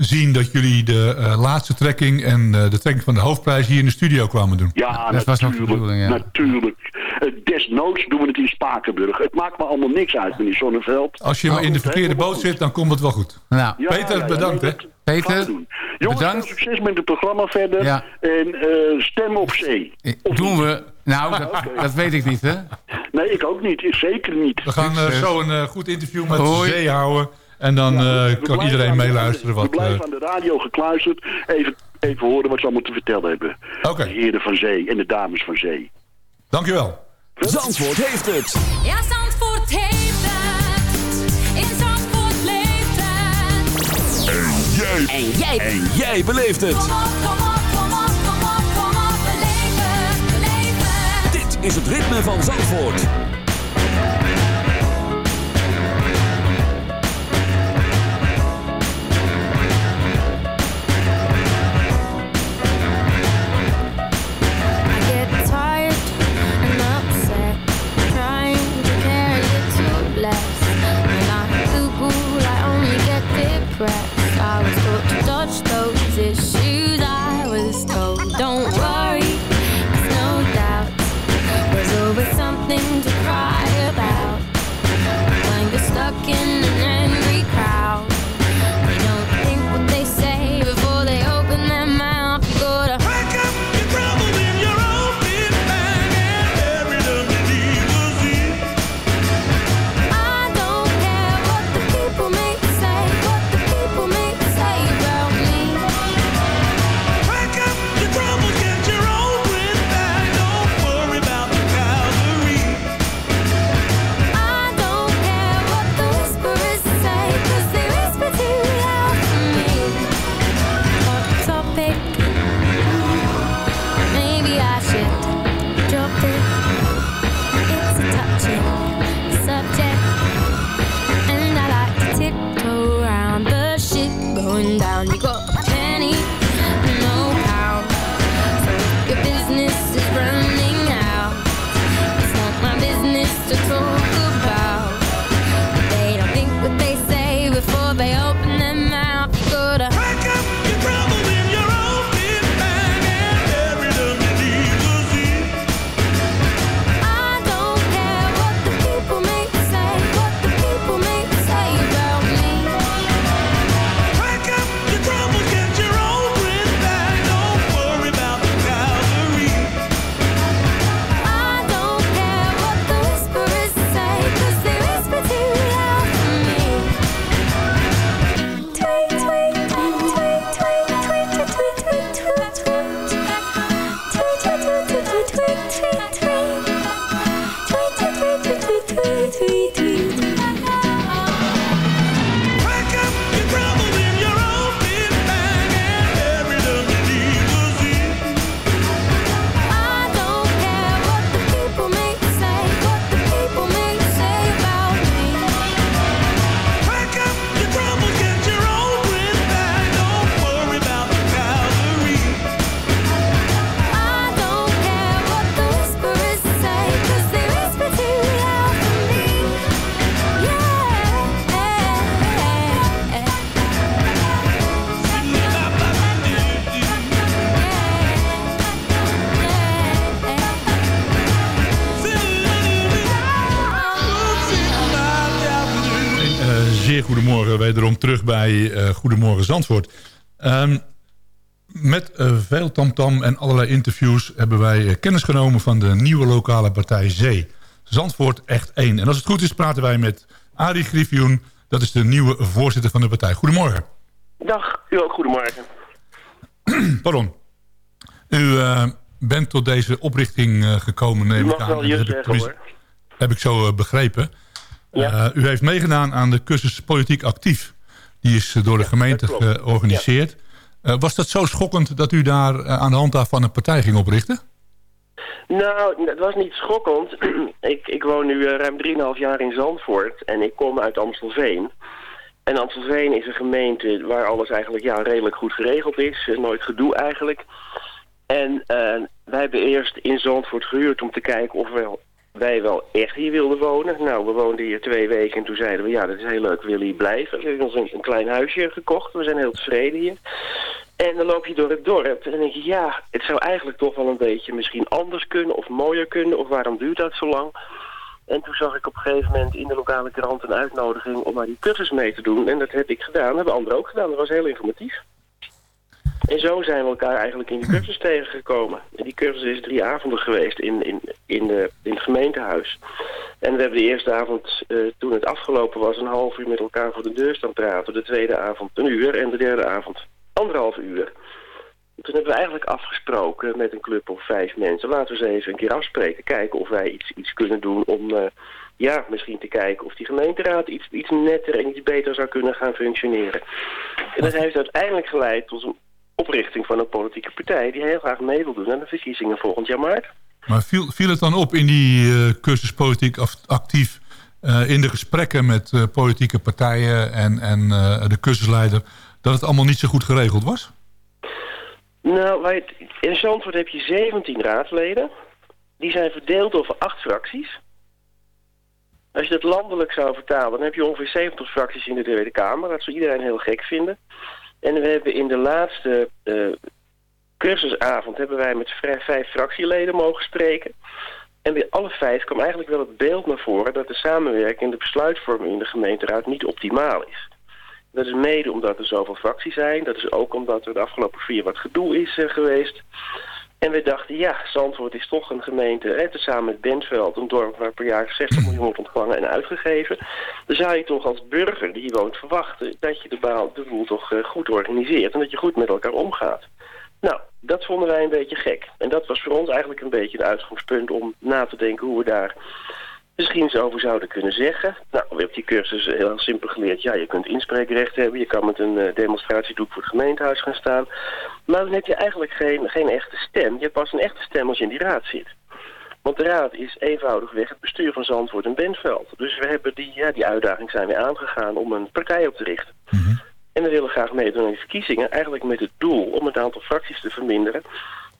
zien dat jullie de eh, laatste trekking... en eh, de trekking van de hoofdprijs hier in de studio kwamen doen. Ja, Dat was natuurlijk. bedoeling, ja. natuurlijk. Eh, desnoods doen we het in Spakenburg. Het maakt me allemaal niks uit, meneer Zonneveld. Als je maar in de verkeerde boot zit, dan komt het wel goed. Nou, Ja, Peter, ja, ja, bedankt, nee, hè. Peter. Jongens, bedankt. succes met het programma verder. Ja. En eh, stem op zee. Of doen niet? we... Nou, dat, dat weet ik niet, hè? Nee, ik ook niet. Zeker niet. We gaan zo een goed interview met Hoi. de zee houden. En dan Ja, eh, kan iedereen de- meeluisteren We wat... blijven eh, aan de radio gekluisterd. Even, even horen wat ze allemaal te vertellen hebben. Oké. De heren van zee en de dames van zee. Dankjewel. Zandvoort heeft het. Ja, Zandvoort heeft het. In Zandvoort leeft het. En jij. En jij. En jij beleeft het. Kom op, kom op, kom op, kom op, kom op. Beleef het, beleef het. Dit is het ritme van Zandvoort. transition. Bij eh, Goedemorgen Zandvoort. Ehm, met eh, veel tamtam en allerlei interviews hebben wij eh, kennis genomen van de nieuwe lokale partij Zee. Zandvoort echt één. En als het goed is praten wij met Arie Griffioen. Dat is de nieuwe voorzitter van de partij. Goedemorgen. Dag, u ook goedemorgen. Pardon. U bent tot deze oprichting gekomen, neem ik aan. wel je heb, ik, hoor. heb ik zo begrepen. Ja. U heeft meegedaan aan de cursus Politiek Actief. Die is eh, door de gemeente klopt. georganiseerd. Eh, was dat zo schokkend dat u daar eh, aan de hand daarvan een partij ging oprichten? Nou, het was niet schokkend. ik, ik woon nu eh, ruim 3,5 jaar in Zandvoort en ik kom uit Amstelveen. En Amstelveen is een gemeente waar alles eigenlijk ja, redelijk goed geregeld is. Eh, Nooit gedoe eigenlijk. En eh, wij hebben eerst in Zandvoort gehuurd om te kijken of we, wij wel echt hier wilden wonen. Nou, we woonden hier twee weken en toen zeiden we, ja, dat is heel leuk, we willen hier blijven. We hebben ons een, een klein huisje gekocht, we zijn heel tevreden hier. En dan loop je door het dorp en dan denk je, ja, het zou eigenlijk toch wel een beetje misschien anders kunnen of mooier kunnen. Of waarom duurt dat zo lang? En toen zag ik op een gegeven moment in de lokale krant een uitnodiging om maar die cursus mee te doen. En dat heb ik gedaan, dat hebben anderen ook gedaan. Dat was heel informatief. En zo zijn we elkaar eigenlijk in die cursus tegengekomen. En die cursus is drie avonden geweest in, in, in, de, in het gemeentehuis. En we hebben de eerste avond, eh, toen het afgelopen was, een half uur met elkaar voor de deur staan praten. De tweede avond een uur en de derde avond anderhalf uur. Toen hebben we eigenlijk afgesproken met een club of vijf mensen. Laten we eens even een keer afspreken. Kijken of wij iets, iets kunnen doen om eh, ja, misschien te kijken of die gemeenteraad iets, iets netter en iets beter zou kunnen gaan functioneren. En dat heeft uiteindelijk geleid tot een oprichting van een politieke partij die heel graag mee wil doen aan de verkiezingen volgend jaar maart. Maar viel, viel het dan op in die eh, cursus Politiek Actief... eh, in de gesprekken met eh, politieke partijen en, en de cursusleider... dat het allemaal niet zo goed geregeld was? Nou, wij, in Zandvoort heb je 17 raadsleden. Die zijn verdeeld over acht fracties. Als je dat landelijk zou vertalen, dan heb je ongeveer 70 fracties in de Tweede Kamer. Dat zou iedereen heel gek vinden. En we hebben in de laatste eh, cursusavond hebben wij met vijf fractieleden mogen spreken. En bij alle vijf kwam eigenlijk wel het beeld naar voren dat de samenwerking en de besluitvorming in de gemeenteraad niet optimaal is. Dat is mede omdat er zoveel fracties zijn. Dat is ook omdat er de afgelopen vier wat gedoe is eh, geweest. En we dachten, ja, Zandvoort is toch een gemeente, hè, tezamen met Bentveld, een dorp waar per jaar 60 miljoen wordt ontvangen en uitgegeven. Dan zou je toch als burger die hier woont verwachten dat je de, baal, de boel toch eh, goed organiseert en dat je goed met elkaar omgaat. Nou, dat vonden wij een beetje gek. En dat was voor ons eigenlijk een beetje het uitgangspunt om na te denken hoe we daar misschien eens over zouden kunnen zeggen. Nou, we hebben die cursus heel simpel geleerd. Ja, je kunt inspreekrecht hebben. Je kan met een eh, demonstratiedoek voor het gemeentehuis gaan staan. Maar dan heb je eigenlijk geen, geen echte stem. Je hebt pas een echte stem als je in die raad zit. Want de raad is eenvoudigweg het bestuur van Zandvoort en Bentveld. Dus we hebben die, ja, die uitdaging zijn we aangegaan om een partij op te richten. En we willen graag meedoen aan die verkiezingen. Eigenlijk met het doel om het aantal fracties te verminderen.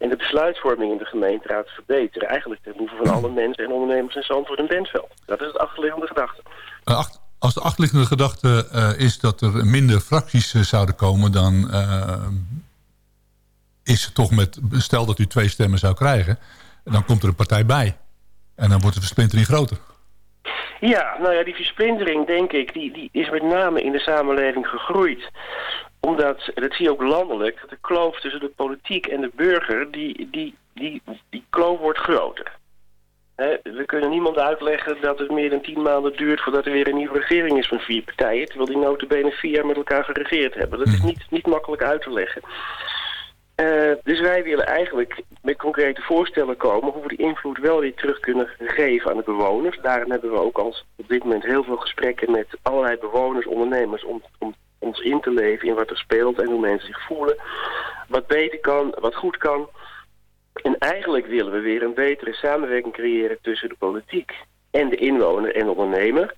En de besluitvorming in de gemeenteraad te verbeteren. Eigenlijk ten behoeve van alle mensen en ondernemers in Zandvoort en Bentveld. Dat is het achterliggende gedachte. Eh, als de achterliggende gedachte eh, is dat er minder fracties eh, zouden komen... dan is het toch met... Stel dat u twee stemmen zou krijgen... dan komt er een partij bij. En dan wordt de versplintering groter. Ja, nou ja, die versplintering, denk ik, die, die is met name in de samenleving gegroeid. Omdat, dat zie je ook landelijk, dat de kloof tussen de politiek en de burger, die, die, die, die kloof wordt groter. We kunnen niemand uitleggen dat het meer dan tien maanden duurt voordat er weer een nieuwe regering is van vier partijen, terwijl die notabene vier jaar met elkaar geregeerd hebben. Dat is niet, niet makkelijk uit te leggen. Eh, dus wij willen eigenlijk met concrete voorstellen komen hoe we die invloed wel weer terug kunnen geven aan de bewoners. Daarin hebben we ook als op dit moment heel veel gesprekken met allerlei bewoners, ondernemers om, om ons in te leven in wat er speelt en hoe mensen zich voelen. Wat beter kan, wat goed kan. En eigenlijk willen we weer een betere samenwerking creëren tussen de politiek en de inwoner en de ondernemer.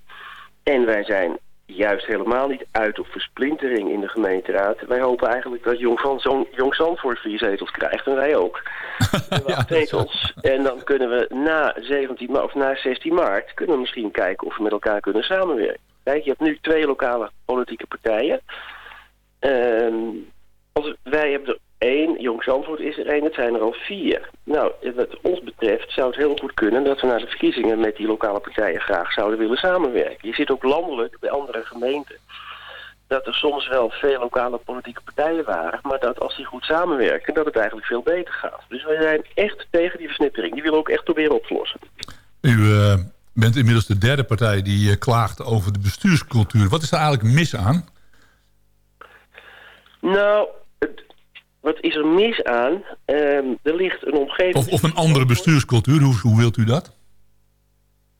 En wij zijn juist helemaal niet uit op versplintering in de gemeenteraad. Wij hopen eigenlijk dat Jong, van, zo'n Jong Zandvoort vier zetels krijgt en wij ook. ja, zetels. En dan kunnen we na, 17 ma of na 16 maart kunnen we misschien kijken of we met elkaar kunnen samenwerken. Kijk, je hebt nu twee lokale politieke partijen. Ehm, als, wij hebben er één, Jong Zandvoort is er één, het zijn er al vier. Nou, wat ons betreft zou het heel goed kunnen dat we na de verkiezingen met die lokale partijen graag zouden willen samenwerken. Je zit ook landelijk bij andere gemeenten dat er soms wel veel lokale politieke partijen waren, maar dat als die goed samenwerken, dat het eigenlijk veel beter gaat. Dus wij zijn echt tegen die versnippering. Die willen we ook echt proberen op te lossen. U eh, bent inmiddels de derde partij die eh, klaagt over de bestuurscultuur. Wat is daar eigenlijk mis aan? Nou, wat is er mis aan? Ehm, er ligt een omgeving... Of, of een andere bestuurscultuur, hoe, hoe wilt u dat?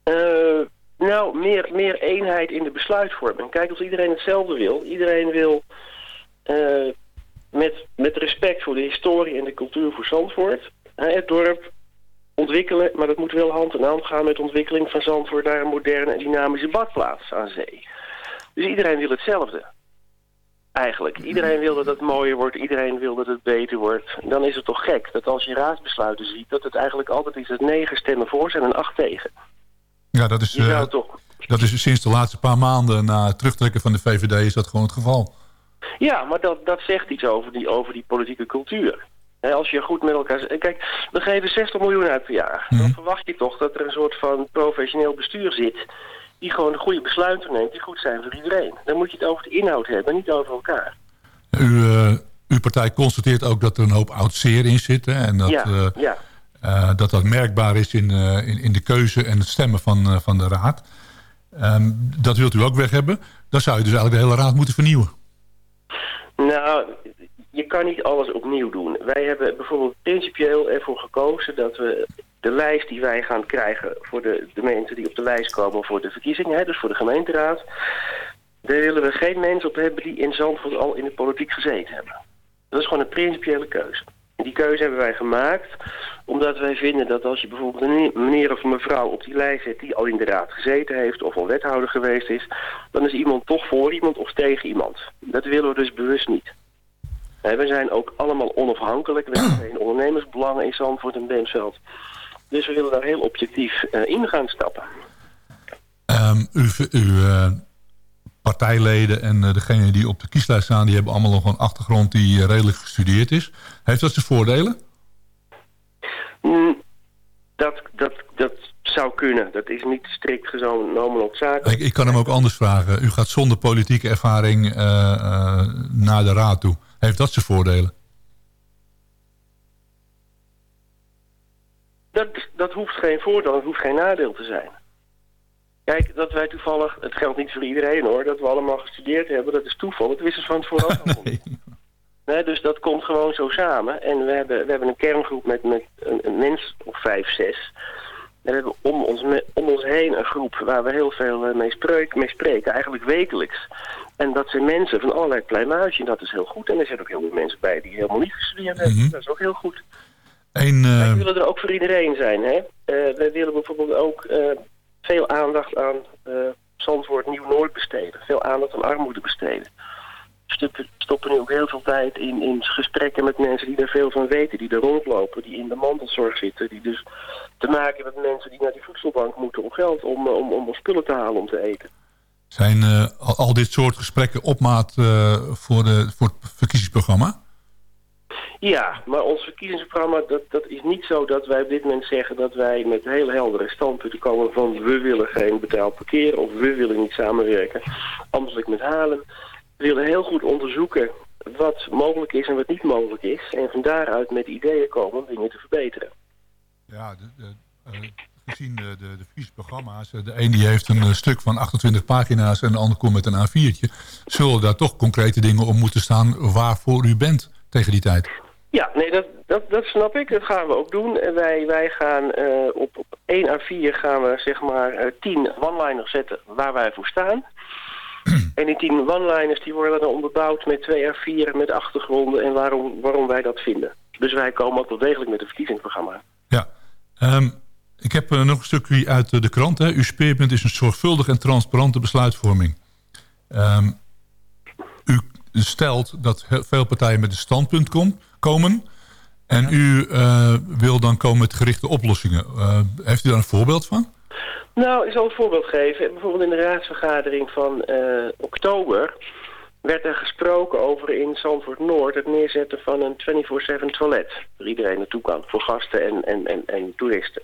Eh, nou, meer, meer eenheid in de besluitvorming. Kijk, als iedereen hetzelfde wil. Iedereen wil eh, met, met respect voor de historie en de cultuur voor Zandvoort... het dorp ontwikkelen, maar dat moet wel hand in hand gaan met de ontwikkeling van Zandvoort naar een moderne en dynamische badplaats aan zee. Dus iedereen wil hetzelfde. Eigenlijk. Iedereen wil dat het mooier wordt, iedereen wil dat het beter wordt. Dan is het toch gek dat als je raadsbesluiten ziet, dat het eigenlijk altijd is dat negen stemmen voor zijn en acht tegen. Ja, dat is, Je zou eh, toch... dat is sinds de laatste paar maanden na het terugtrekken van de VVD is dat gewoon het geval. Ja, maar dat, dat zegt iets over die, over die politieke cultuur. Als je goed met elkaar... Kijk, we geven 60 miljoen uit per jaar. Dan verwacht je toch dat er een soort van professioneel bestuur zit... die gewoon de goede besluiten neemt die goed zijn voor iedereen. Dan moet je het over de inhoud hebben, niet over elkaar. U, eh, uw partij constateert ook dat er een hoop oud zeer in zit. Hè, en dat, ja, eh, ja. eh, dat dat merkbaar is in, in, in de keuze en het stemmen van, van de raad. Ehm, dat wilt u ook weg hebben. Dan zou je dus eigenlijk de hele raad moeten vernieuwen. Nou, je kan niet alles opnieuw doen. Wij hebben bijvoorbeeld principieel ervoor gekozen dat we de lijst die wij gaan krijgen voor de, de mensen die op de lijst komen voor de verkiezingen, hè, dus voor de gemeenteraad, daar willen we geen mensen op hebben die in Zandvoort al in de politiek gezeten hebben. Dat is gewoon een principiële keuze. En die keuze hebben wij gemaakt omdat wij vinden dat als je bijvoorbeeld een meneer of een mevrouw op die lijst zet die al in de raad gezeten heeft of al wethouder geweest is, dan is iemand toch voor iemand of tegen iemand. Dat willen we dus bewust niet. We zijn ook allemaal onafhankelijk. We hebben geen ondernemersbelangen in Zandvoort en Benveld. Dus we willen daar heel objectief eh, in gaan stappen. Uw uw eh, partijleden en eh, degenen die op de kieslijst staan... die hebben allemaal nog een achtergrond die redelijk gestudeerd is. Heeft dat zijn voordelen? Mm, dat, dat, dat zou kunnen. Dat is niet strikt genomen noodzakelijk. Ik, ik kan hem ook anders vragen. U gaat zonder politieke ervaring naar de raad toe. Heeft dat zijn voordelen? Dat, dat hoeft geen voordeel, dat hoeft geen nadeel te zijn. Kijk, dat wij toevallig, het geldt niet voor iedereen hoor, dat we allemaal gestudeerd hebben, dat is toeval. Dat wisten ze van tevoren ook al. Nee, dus dat komt gewoon zo samen. En we hebben, we hebben een kerngroep met, met een, een mens of vijf, zes. En we hebben om ons, me- om ons heen een groep waar we heel veel eh, mee, spreek, mee spreken, eigenlijk wekelijks. En dat zijn mensen van allerlei pluimage en dat is heel goed. En er zitten ook heel veel mensen bij die helemaal niet gestudeerd hebben. Dat is ook heel goed. Een, Wij eh, willen er ook voor iedereen zijn. Hè? Eh, wij willen bijvoorbeeld ook veel aandacht aan Zandvoort Nieuw-Noord besteden. Veel aandacht aan armoede besteden. Stoppen, nu ook heel veel tijd in, in gesprekken met mensen die er veel van weten. Die er rondlopen, die in de mantelzorg zitten. Die dus te maken hebben met mensen die naar die voedselbank moeten om geld, om, om, om spullen te halen om te eten. zijn eh, al, dit soort gesprekken op maat eh, voor, de, voor het verkiezingsprogramma? Ja, maar ons verkiezingsprogramma, dat, dat is niet zo dat wij op dit moment zeggen dat wij met heel heldere standpunten komen van we willen geen betaald parkeren of we willen niet samenwerken, ambtelijk met Halen. We willen heel goed onderzoeken wat mogelijk is en wat niet mogelijk is en van daaruit met ideeën komen om dingen te verbeteren. Ja, de, de, eh, gezien de, de, de verkiezingsprogramma's... eh, de een die heeft een eh, stuk van 28 pagina's en de ander komt met een A4'tje... zullen daar toch concrete dingen op moeten staan waarvoor u bent tegen die tijd? Ja, nee, dat, dat, dat snap ik. Dat gaan we ook doen. En wij, wij gaan op, op 1 A4 gaan we zeg maar eh, 10 one-liners zetten waar wij voor staan. En die 10 one-liners die worden dan onderbouwd met twee A4 met achtergronden en waarom, waarom wij dat vinden. Dus wij komen ook wel degelijk met een verkiezingsprogramma. Ehm, ik heb eh, nog een stukje uit eh, de krant. Hè. Uw speerpunt is een zorgvuldige en transparante besluitvorming. Ehm, u stelt dat veel partijen met een standpunt kom- komen... en u eh, wil dan komen met gerichte oplossingen. Eh, heeft u daar een voorbeeld van? Nou, ik zal een voorbeeld geven. Bijvoorbeeld in de raadsvergadering van eh, oktober werd er gesproken over in Zandvoort Noord het neerzetten van een 24-7 toilet. Waar iedereen naartoe kan, voor gasten en, en, en, en toeristen.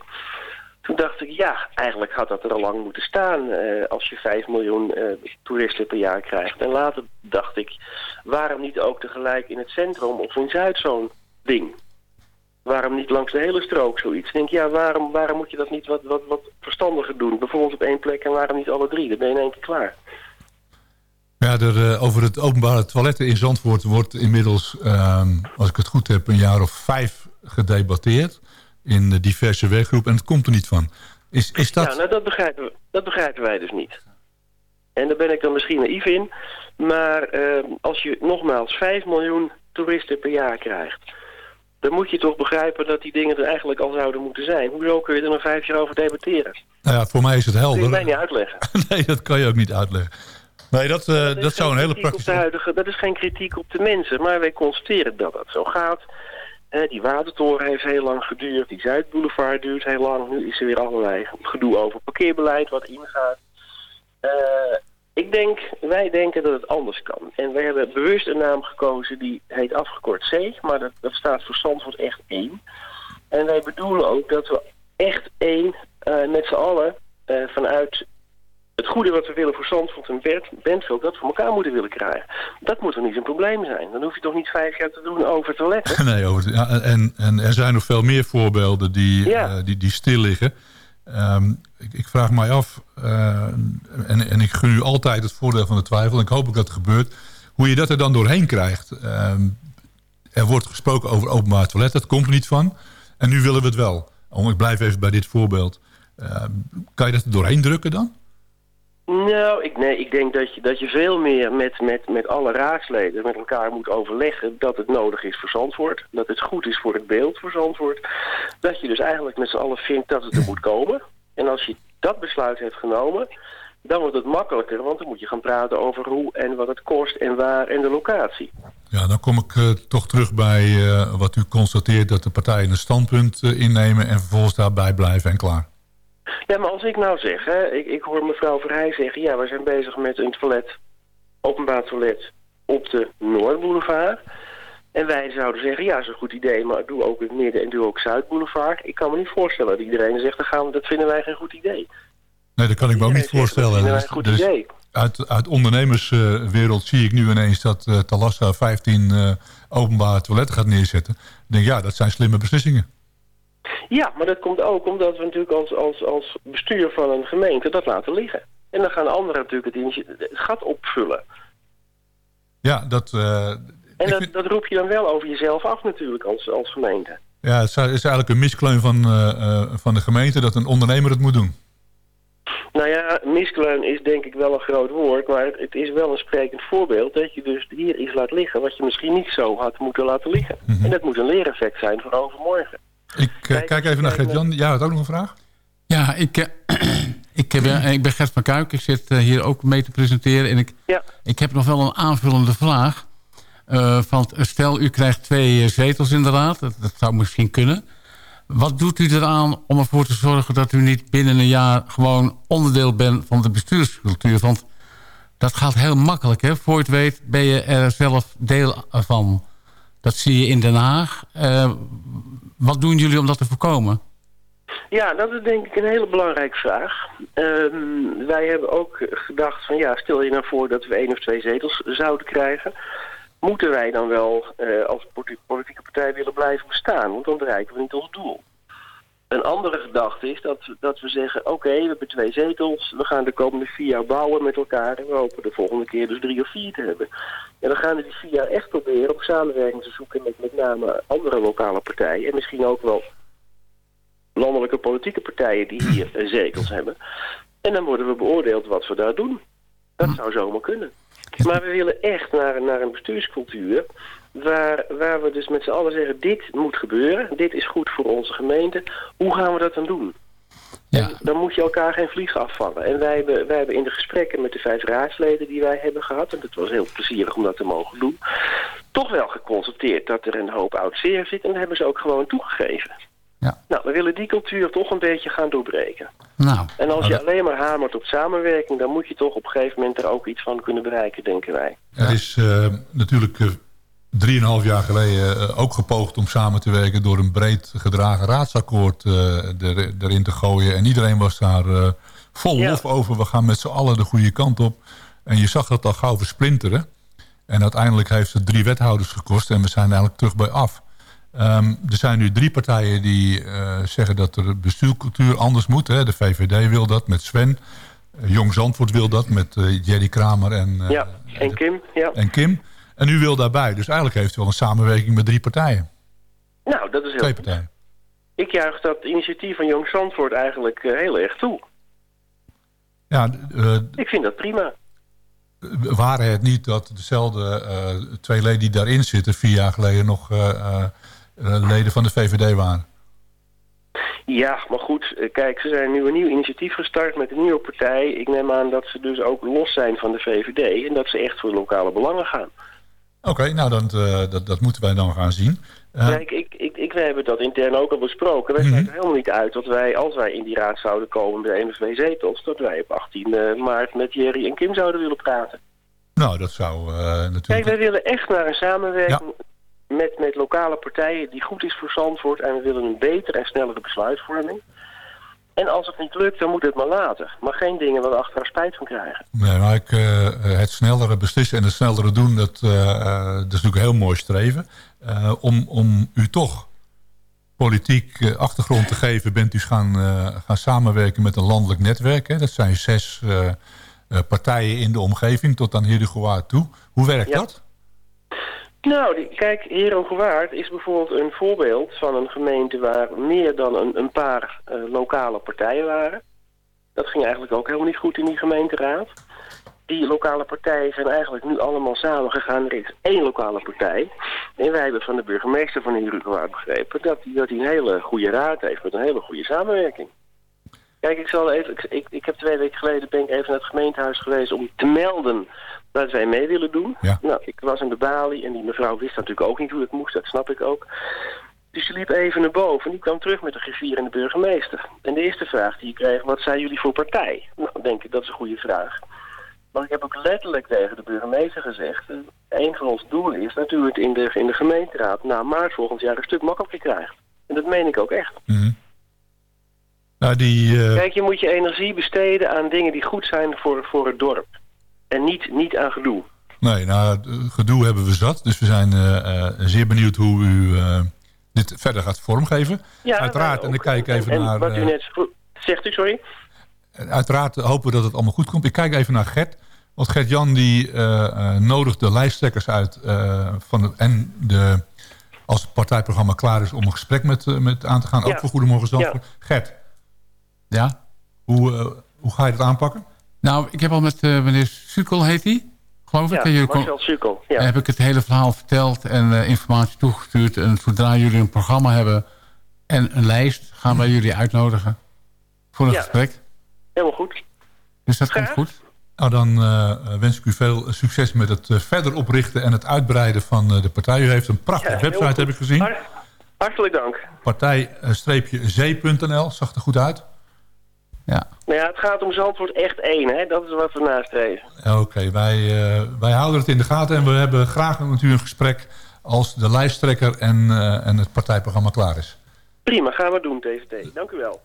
Toen dacht ik, ja, eigenlijk had dat er al lang moeten staan eh, als je 5 miljoen eh, toeristen per jaar krijgt. En later dacht ik, waarom niet ook tegelijk in het centrum of in Zuid zo'n ding? Waarom niet langs de hele strook zoiets? Ik denk, ja, waarom, waarom moet je dat niet wat, wat, wat verstandiger doen? Bijvoorbeeld op één plek en waarom niet alle drie? Dan ben je in één keer klaar. Ja, er, eh, over het openbare toiletten in Zandvoort wordt inmiddels, ehm, als ik het goed heb, een jaar of vijf gedebatteerd. In de diverse werkgroepen en het komt er niet van. Is, is dat... Ja, nou dat begrijpen, we, dat begrijpen wij dus niet. En daar ben ik dan misschien naïef in. Maar eh, als je nogmaals 5 miljoen toeristen per jaar krijgt... dan moet je toch begrijpen dat die dingen er eigenlijk al zouden moeten zijn. Hoezo kun je er nog vijf jaar over debatteren? Nou ja, voor mij is het Dat kun helder. je mij niet uitleggen. nee, dat kan je ook niet uitleggen. Nee, dat, eh, dat, Dat zou een hele praktische... de huidige, Dat is geen kritiek op de mensen, maar wij constateren dat dat zo gaat. Eh, die Watertoren heeft heel lang geduurd, die Zuidboulevard duurt heel lang. Nu is er weer allerlei gedoe over parkeerbeleid wat ingaat. Eh, ik denk, wij denken dat het anders kan. En we hebben bewust een naam gekozen die heet afgekort C, maar dat, dat staat voor Zandvoort echt één. En wij bedoelen ook dat we echt één, eh, met z'n allen, eh, vanuit het goede wat we willen voor Zandvoort en Bent, Bentveld, dat voor elkaar moeten willen krijgen. Dat moet toch niet zo'n probleem zijn? Dan hoef je toch niet vijf jaar te doen over toiletten? Nee, over, ja, en, en er zijn nog veel meer voorbeelden die, Ja. eh, die, die stil liggen. Ehm, ik, vraag mij af, eh, en, en ik gun u altijd het voordeel van de twijfel... en ik hoop ook dat het gebeurt, hoe je dat er dan doorheen krijgt. Ehm, er wordt gesproken over openbaar toilet, dat komt er niet van. En nu willen we het wel. Oh, ik blijf even bij dit voorbeeld. Ehm, kan je dat er doorheen drukken dan? Nou, ik, nee, ik denk dat je, dat je veel meer met, met, met alle raadsleden met elkaar moet overleggen dat het nodig is voor. Dat het goed is voor het beeld voor. Dat je dus eigenlijk met z'n allen vindt dat het er moet komen. En als je dat besluit hebt genomen, dan wordt het makkelijker. Want dan moet je gaan praten over hoe en wat het kost en waar en de locatie. Ja, dan kom ik eh, toch terug bij eh, wat u constateert... dat de partijen een standpunt eh, innemen en vervolgens daarbij blijven en klaar. Ja, maar als ik nou zeg, hè, ik, ik hoor mevrouw Verheij zeggen... ja, we zijn bezig met een toilet, openbaar toilet op de Noordboulevard... En wij zouden zeggen, ja, dat is een goed idee, maar doe ook het Midden- en doe ook Zuidboulevard. Ik kan me niet voorstellen dat iedereen zegt, dan gaan we, dat vinden wij geen goed idee. Nee, dat kan ik me ook niet voorstellen. is- een goed is- idee. uit, uit ondernemerswereld zie ik nu ineens dat eh, Talassa 15 eh, openbare toiletten gaat neerzetten. Ik denk, ja, dat zijn slimme beslissingen. Ja, maar dat komt ook omdat we natuurlijk als, als, als bestuur van een gemeente dat laten liggen. En dan gaan anderen natuurlijk het, het gat opvullen. Ja, dat, eh, En dat, dat roep je dan wel over jezelf af natuurlijk als, als gemeente. ja, het is eigenlijk een miskleun van, eh, eh, van de gemeente dat een ondernemer het moet doen. Nou ja, miskleun is denk ik wel een groot woord, maar het, het is wel een sprekend voorbeeld dat je dus hier iets laat liggen wat je misschien niet zo had moeten laten liggen. En dat moet een leereffect zijn voor overmorgen. Ik eh, kijk even naar Gert-Jan. Ja, had ook nog een vraag? Ja, ik, eh, ik, heb, eh, ik ben Gert van Kuik. Ik zit eh, hier ook mee te presenteren. En ik, Ja. ik heb nog wel een aanvullende vraag. Eh, van, stel, u krijgt twee eh, zetels in de raad. Dat, dat zou misschien kunnen. Wat doet u eraan om ervoor te zorgen dat u niet binnen een jaar... gewoon onderdeel bent van de bestuurscultuur? Want dat gaat heel makkelijk. Hè? Voor je het weet ben je er zelf deel van. Dat zie je in Den Haag. Eh, wat doen jullie om dat te voorkomen? Ja, dat is denk ik een hele belangrijke vraag. Ehm, wij hebben ook gedacht van ja, stel je nou voor dat we één of twee zetels zouden krijgen. Moeten wij dan wel eh, als politi- politieke partij willen blijven bestaan? Want dan bereiken we niet ons doel. Een andere gedachte is dat, dat we zeggen, oké, we hebben twee zetels. We gaan de komende vier jaar bouwen met elkaar. En we hopen de volgende keer dus drie of vier te hebben. En dan gaan we die vier jaar echt proberen om samenwerking te zoeken met met name andere lokale partijen. En misschien ook wel landelijke politieke partijen die hier zetels hebben. En dan worden we beoordeeld wat we daar doen. Dat zou zomaar kunnen. Maar we willen echt naar, naar een bestuurscultuur waar, waar we dus met z'n allen zeggen, dit moet gebeuren, dit is goed voor onze gemeente. Hoe gaan we dat dan doen? En dan moet je elkaar geen vlieg afvallen. En wij hebben, wij hebben in de gesprekken met de vijf raadsleden die wij hebben gehad, en het was heel plezierig om dat te mogen doen, toch wel geconstateerd dat er een hoop oud zeer zit en dat hebben ze ook gewoon toegegeven. Nou, we willen die cultuur toch een beetje gaan doorbreken. Nou, En als je alleen maar hamert op samenwerking, dan moet je toch op een gegeven moment er ook iets van kunnen bereiken, denken wij. Er is eh, natuurlijk eh, drieënhalf jaar geleden eh, ook gepoogd om samen te werken... door een breed gedragen raadsakkoord eh, er, erin te gooien. En iedereen was daar eh, vol Ja. lof over. We gaan met z'n allen de goede kant op. En je zag dat al gauw versplinteren. En uiteindelijk heeft het drie wethouders gekost. En we zijn eigenlijk terug bij af. Ehm, er zijn nu drie partijen die zeggen dat de bestuurcultuur anders moet. Hè. De VVD wil dat met Sven. Jong Zandvoort wil dat met eh, Jerry Kramer en, ja, en Kim. Ja. en Kim. En u wil daarbij. Dus eigenlijk heeft u wel een samenwerking met drie partijen. Nou, dat is heel Twee partijen. Ik juich dat initiatief van Jong Zandvoort eigenlijk eh, heel erg toe. Ja, eh, Ik vind dat prima. waren het niet dat dezelfde eh, twee leden die daarin zitten... vier jaar geleden nog eh, eh, eh, leden van de VVD waren? Ja, maar goed, eh, kijk, ze zijn nu een nieuw initiatief gestart met een nieuwe partij. Ik neem aan dat ze dus ook los zijn van de VVD en dat ze echt voor lokale belangen gaan. Oké, nou dan, eh, dat, dat moeten wij dan gaan zien. Eh, Kijk, ik, ik, ik, wij hebben dat intern ook al besproken. Wij Mhm. sluiten helemaal niet uit dat wij, als wij in die raad zouden komen met de 21 zetels, dat wij op 18 eh, maart met Jerry en Kim zouden willen praten. nou, dat zou eh, natuurlijk... Kijk, wij willen echt naar een samenwerking met, met lokale partijen die goed is voor Zandvoort. En we willen een betere en snellere besluitvorming. En als het niet lukt, dan moet het maar laten. Maar geen dingen waar we achteraf spijt van krijgen. Nee, maar ik, eh, het snellere beslissen en het snellere doen, dat, eh, eh, dat is natuurlijk een heel mooi streven. Om, om u toch politiek achtergrond te geven, bent u gaan, gaan samenwerken met een landelijk netwerk. Hè? Dat zijn zes partijen in de omgeving tot aan Heerdegewaard toe. Hoe werkt Ja. dat? Nou, kijk, Herengewaard is bijvoorbeeld een voorbeeld van een gemeente waar meer dan een, een paar eh, lokale partijen waren. Dat ging eigenlijk ook helemaal niet goed in die gemeenteraad. Die lokale partijen zijn eigenlijk nu allemaal samengegaan. Er is één lokale partij. En wij hebben van de burgemeester van Herengewaard begrepen dat hij dat een hele goede raad heeft met een hele goede samenwerking. Kijk, ik zal even. Ik, ik, ik heb twee weken geleden ben ik even naar het gemeentehuis geweest om te melden dat wij mee willen doen. Nou, ik was aan de balie en die mevrouw wist natuurlijk ook niet hoe het moest, dat snap ik ook. Dus die liep even naar boven en die kwam terug met de griffier en de burgemeester. En de eerste vraag die ik kreeg, wat zijn jullie voor partij? Nou, denk ik, dat is een goede vraag. Maar ik heb ook letterlijk tegen de burgemeester gezegd... eh, een van ons doelen is natuurlijk in de, in de gemeenteraad... na maart volgend jaar een stuk makkelijker krijgt. En dat meen ik ook echt. Nou, die, eh, Kijk, je moet je energie besteden aan dingen die goed zijn voor, voor het dorp. En niet, niet aan gedoe. Nee, nou, het gedoe hebben we zat. Dus we zijn eh, eh, zeer benieuwd hoe u eh, dit verder gaat vormgeven. Ja, Uiteraard, en ik kijk even en naar... wat u eh, net zegt, u sorry? Uiteraard hopen we dat het allemaal goed komt. Ik kijk even naar Gert. Want Gert-Jan die eh, eh, nodigt de lijsttrekkers uit eh, van het, en de, als het partijprogramma klaar is om een gesprek met, eh, met aan te gaan. Ook Ja. voor Goedemorgen Zandvoort. Gert, Ja? hoe, eh, hoe ga je dat aanpakken? Nou, ik heb al met eh, meneer Sukkel, heet hij? Geloof ik. Ja, jullie Marcel Sukkel. Ja. heb ik het hele verhaal verteld en eh, informatie toegestuurd. En zodra jullie een programma hebben en een lijst, gaan wij jullie uitnodigen voor een Ja. gesprek. Helemaal goed. Dus dat komt goed. Nou, dan eh, wens ik u veel succes met het verder oprichten en het uitbreiden van eh, de partij. U heeft een prachtige website, heb ik gezien. Hart- hartelijk dank. Partij-z.nl, zag er goed uit. Ja. Nou ja, het gaat om Zandvoort echt één, hè? Dat is wat we nastreven. Oké, wij, eh, wij houden het in de gaten en we hebben graag met u een gesprek als de lijsttrekker en, eh, en het partijprogramma klaar is. Prima, gaan we doen, TVT. Dank u wel.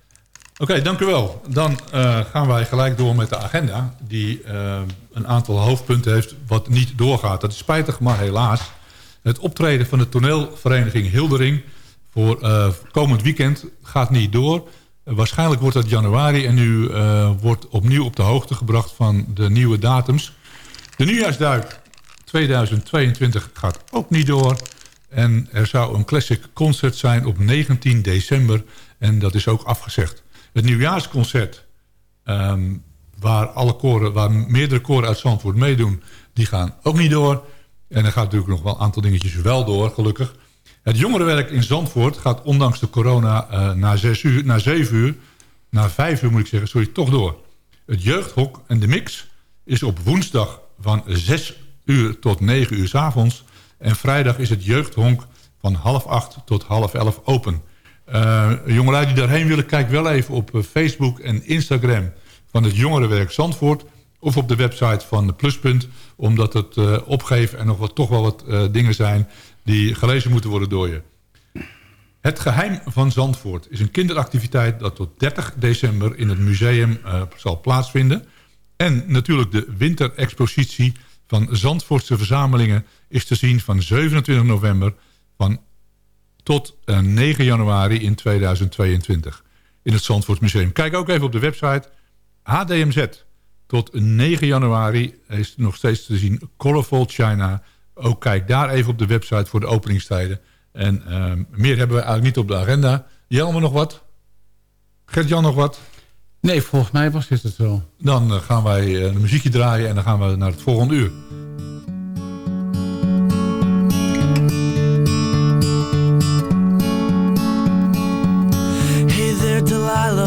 Oké, dank u wel. Dan eh, gaan wij gelijk door met de agenda... die een aantal hoofdpunten heeft wat niet doorgaat. Dat is spijtig, maar helaas. Het optreden van de toneelvereniging Hildering... voor eh, komend weekend gaat niet door. Waarschijnlijk wordt dat januari... en u eh, wordt opnieuw op de hoogte gebracht van de nieuwe datums. De nieuwjaarsduik 2022 gaat ook niet door... En er zou een classic concert zijn op 19 december. En dat is ook afgezegd. Het nieuwjaarsconcert, ehm, waar, alle koren, waar meerdere koren uit Zandvoort meedoen... die gaan ook niet door. En er gaat natuurlijk nog wel een aantal dingetjes wel door, gelukkig. Het jongerenwerk in Zandvoort gaat ondanks de corona eh na, zes uur, na 7 uur... na 5 uur moet ik zeggen, sorry, toch door. Het jeugdhok en de mix is op woensdag van 6 uur tot 9 uur s avonds... En vrijdag is het jeugdhonk van half acht tot half elf open. Uh, jongelui die daarheen willen, kijk wel even op eh, Facebook en Instagram van het Jongerenwerk Zandvoort. Of op de website van Pluspunt. Omdat het uh, opgeven en nog wat, toch wel wat dingen zijn die gelezen moeten worden door je. Het Geheim van Zandvoort is een kinderactiviteit dat tot 30 december in het museum uh, zal plaatsvinden. En natuurlijk de winterexpositie van Zandvoortse verzamelingen is te zien van 27 november van tot uh, 9 januari in 2022 in het Zandvoort Museum. Kijk ook even op de website HDMZ. Tot 9 januari is nog steeds te zien Colorful China. Ook kijk daar even op de website voor de openingstijden. En ehm, meer hebben we eigenlijk niet op de agenda. Jelmer nog wat? Gert-Jan nog wat? Nee, volgens mij was dit het zo. Dan eh, gaan wij eh, een muziekje draaien en dan gaan we naar het volgende uur. Hey there, Delilah, what's it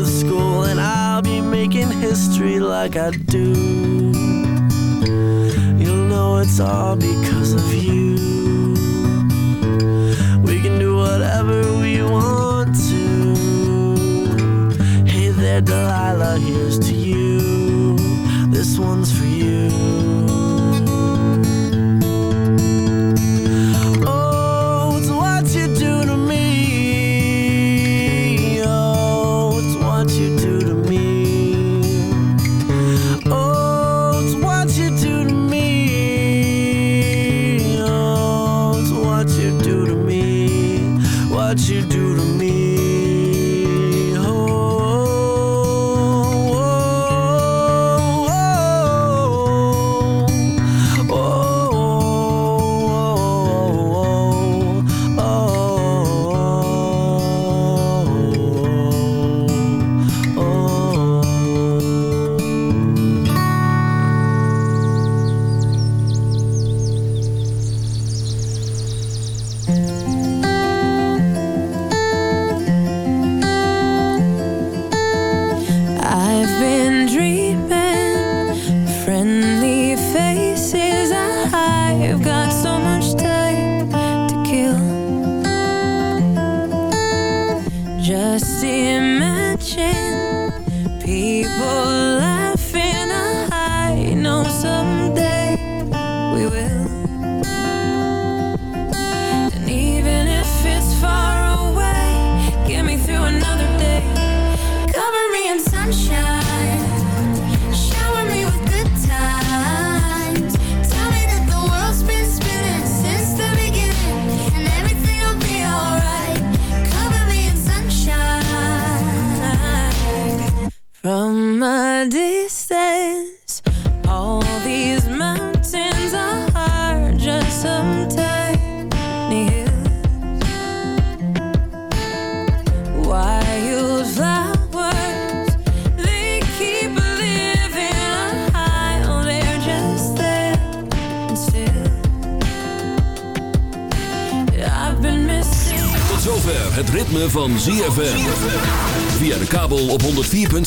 like I do. You'll know it's all because of you.